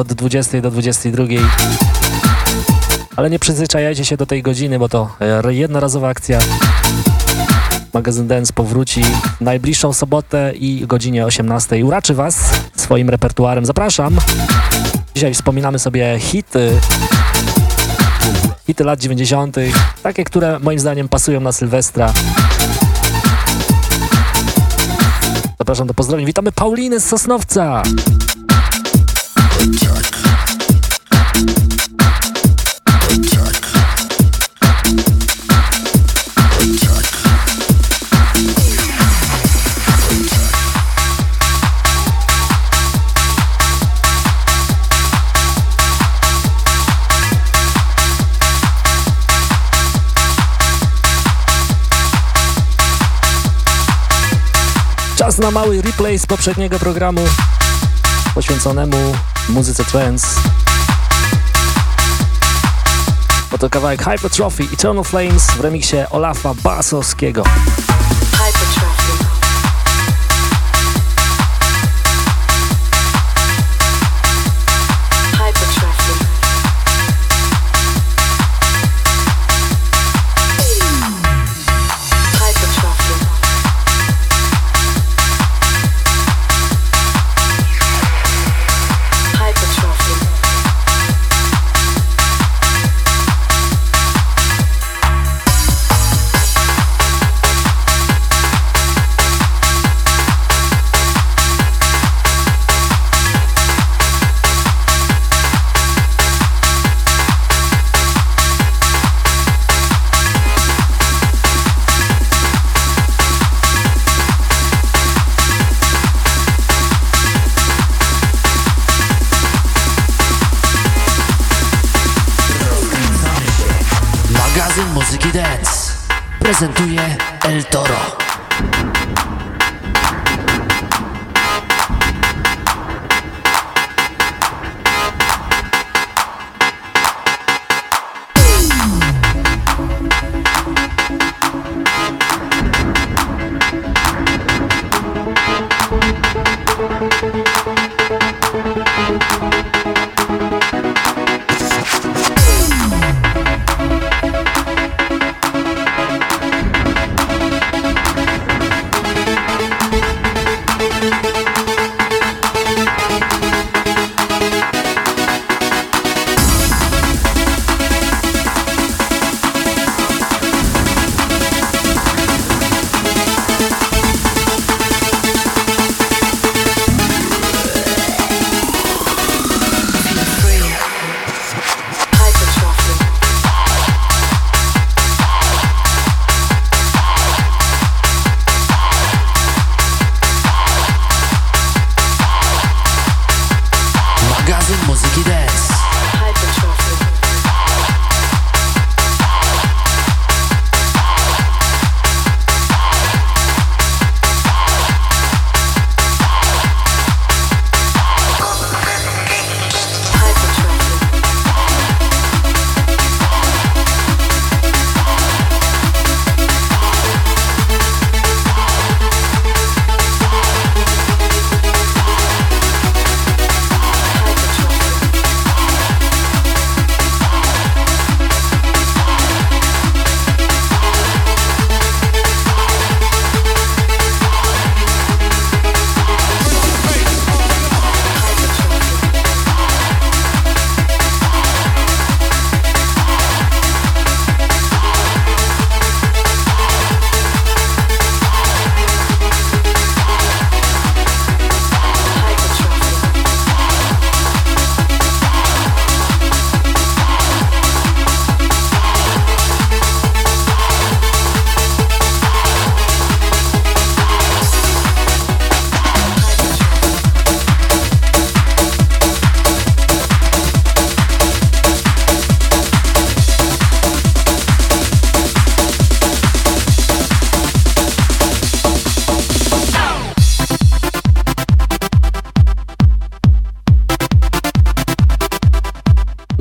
Od 20 do 22. Ale nie przyzwyczajajcie się do tej godziny, bo to e, jednorazowa akcja. Magazyn Dance powróci w najbliższą sobotę i godzinie 18. Uraczy Was swoim repertuarem. Zapraszam. Dzisiaj wspominamy sobie hity. Hity lat 90. Takie, które moim zdaniem pasują na Sylwestra. Zapraszam do pozdrowień. Witamy Pauliny z Sosnowca. Czas na mały replay z poprzedniego programu poświęconemu muzyce trance. Oto kawałek Hypertrophy Eternal Flames w remiksie Olafa Basowskiego.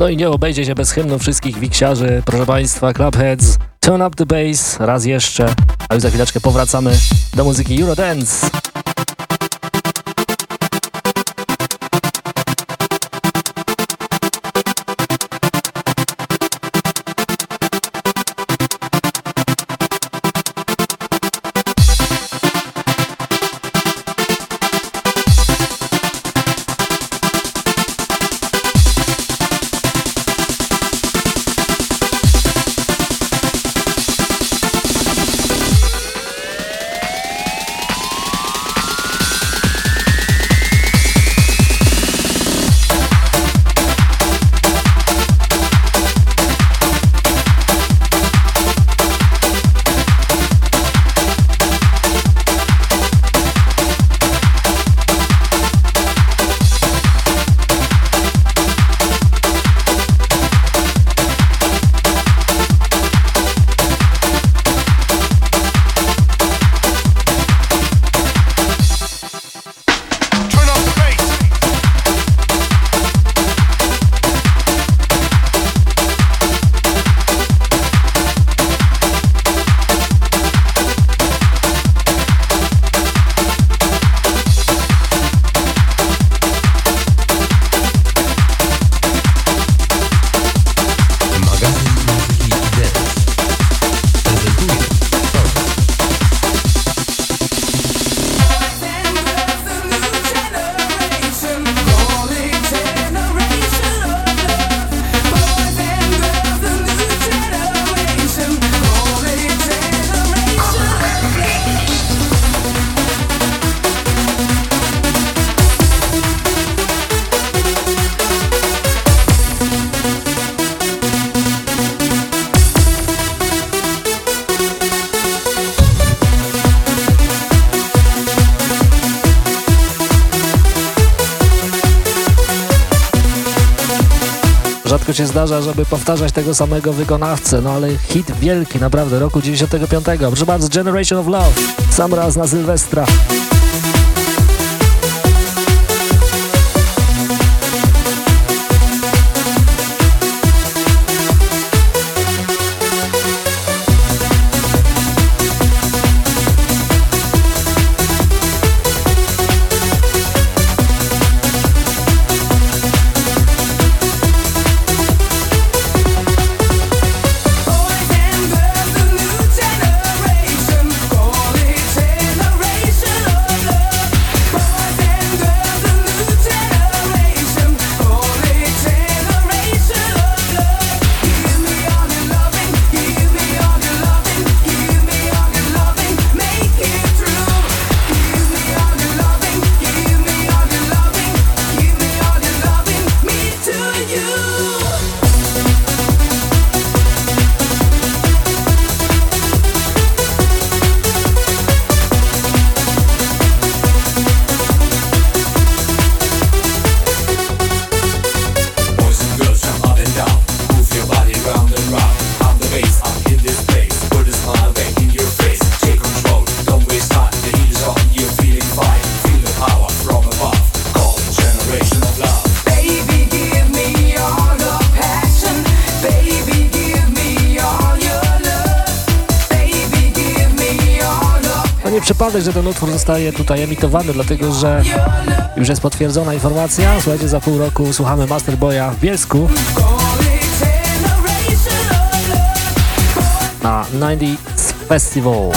I nie obejdzie się bez hymnu wszystkich wiksiarzy, proszę Państwa, Clubheads, Turn Up The Bass, raz jeszcze, a już za chwileczkę powracamy do muzyki Eurodance. powtarzać tego samego wykonawcę, no ale hit wielki, naprawdę, roku 95. Proszę bardzo, Generation of Love, sam raz na Sylwestra. przypadek, że ten utwór zostaje tutaj emitowany, dlatego że już jest potwierdzona informacja. Słuchajcie, za pół roku słuchamy Master Boya w Bielsku na 90 Festival.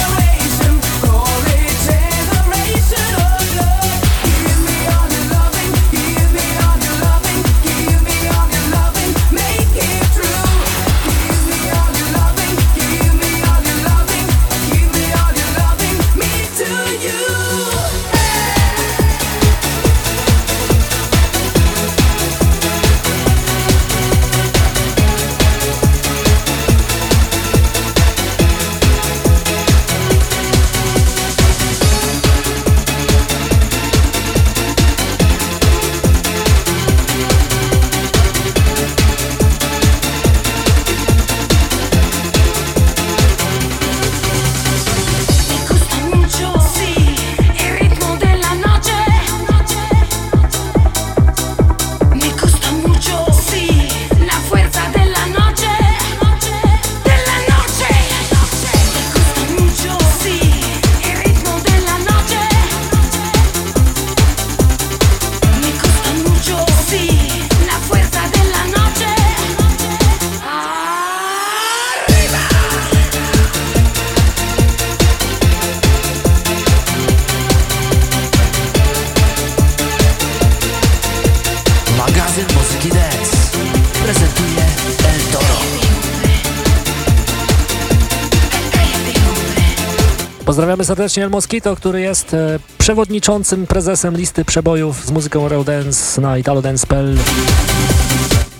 serdecznie El Mosquito, który jest e, przewodniczącym, prezesem listy przebojów z muzyką Eurodance na italodance.pl.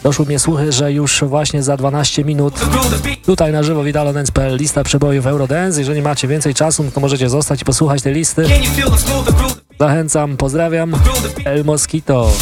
Doszły mnie słuchy, że już właśnie za 12 minut tutaj na żywo w italodance.pl lista przebojów Eurodance. Jeżeli macie więcej czasu, no to możecie zostać i posłuchać tej listy. Zachęcam, pozdrawiam. El Mosquito.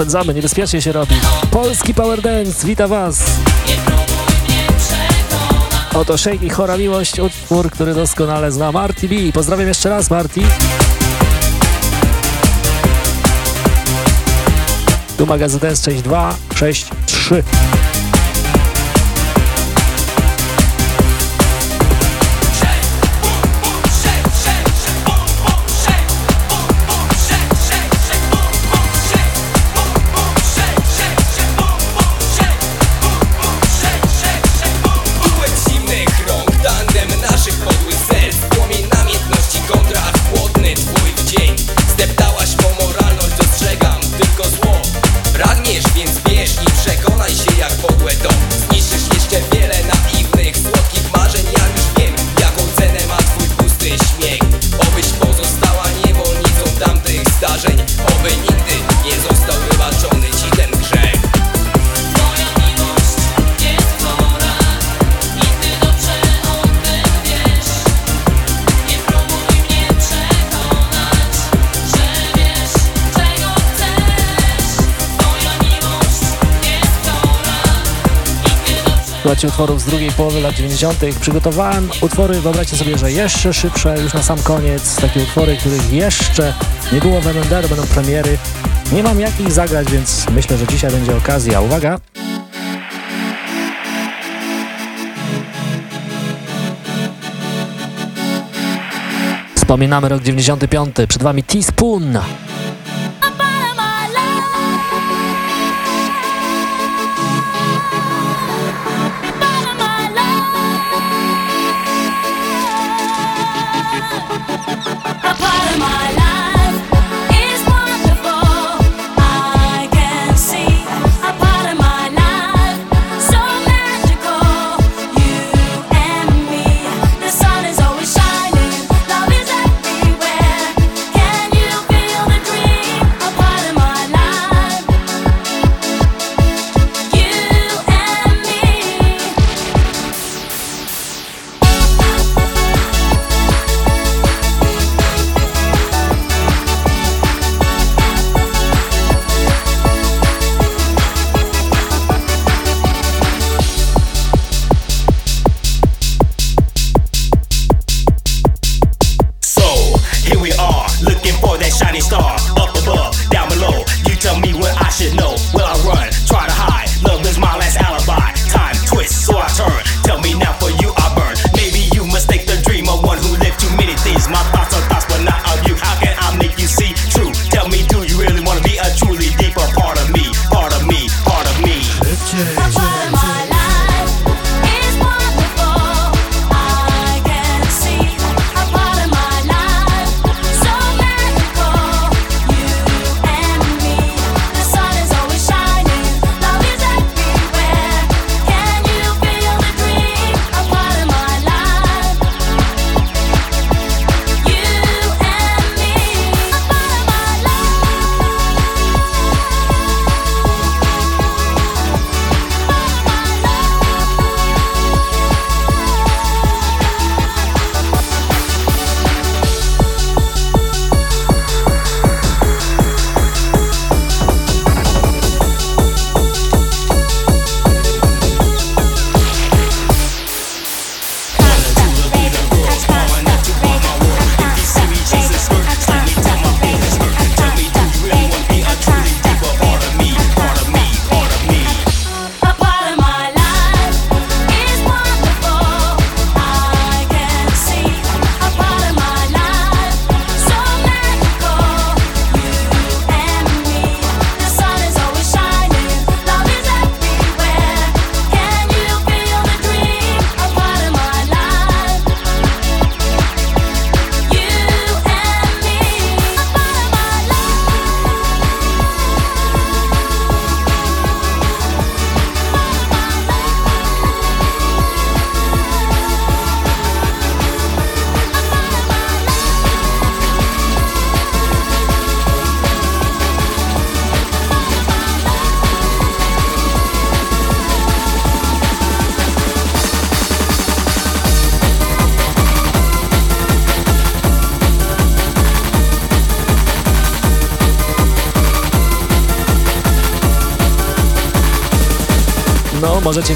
Rozpędzamy, niebezpiecznie się robi. Polski Power Dance, wita Was. Oto Shake i Chora Miłość, utwór, który doskonale zna Marty B. Pozdrawiam jeszcze raz, Marty. Tu magazyn część 2, 6, 3. Słuchajcie utworów z drugiej połowy lat 90. Przygotowałem utwory, wyobraźcie sobie, że jeszcze szybsze, już na sam koniec. Takie utwory, których jeszcze nie było w MNDR, będą premiery. Nie mam jak ich zagrać, więc myślę, że dzisiaj będzie okazja. Uwaga! Wspominamy rok 95. Przed Wami Teaspoon. star.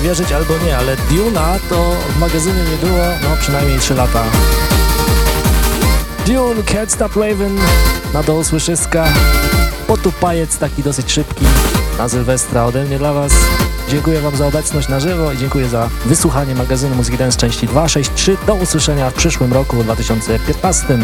wierzyć albo nie, ale Duna to w magazynie nie było, no przynajmniej 3 lata. Dune, Cat Stop Raven, na dół słyszyska, potupajec taki dosyć szybki, na Sylwestra ode mnie dla Was. Dziękuję Wam za obecność na żywo i dziękuję za wysłuchanie magazynu Muzyki Dance części 263. Do usłyszenia w przyszłym roku w 2015.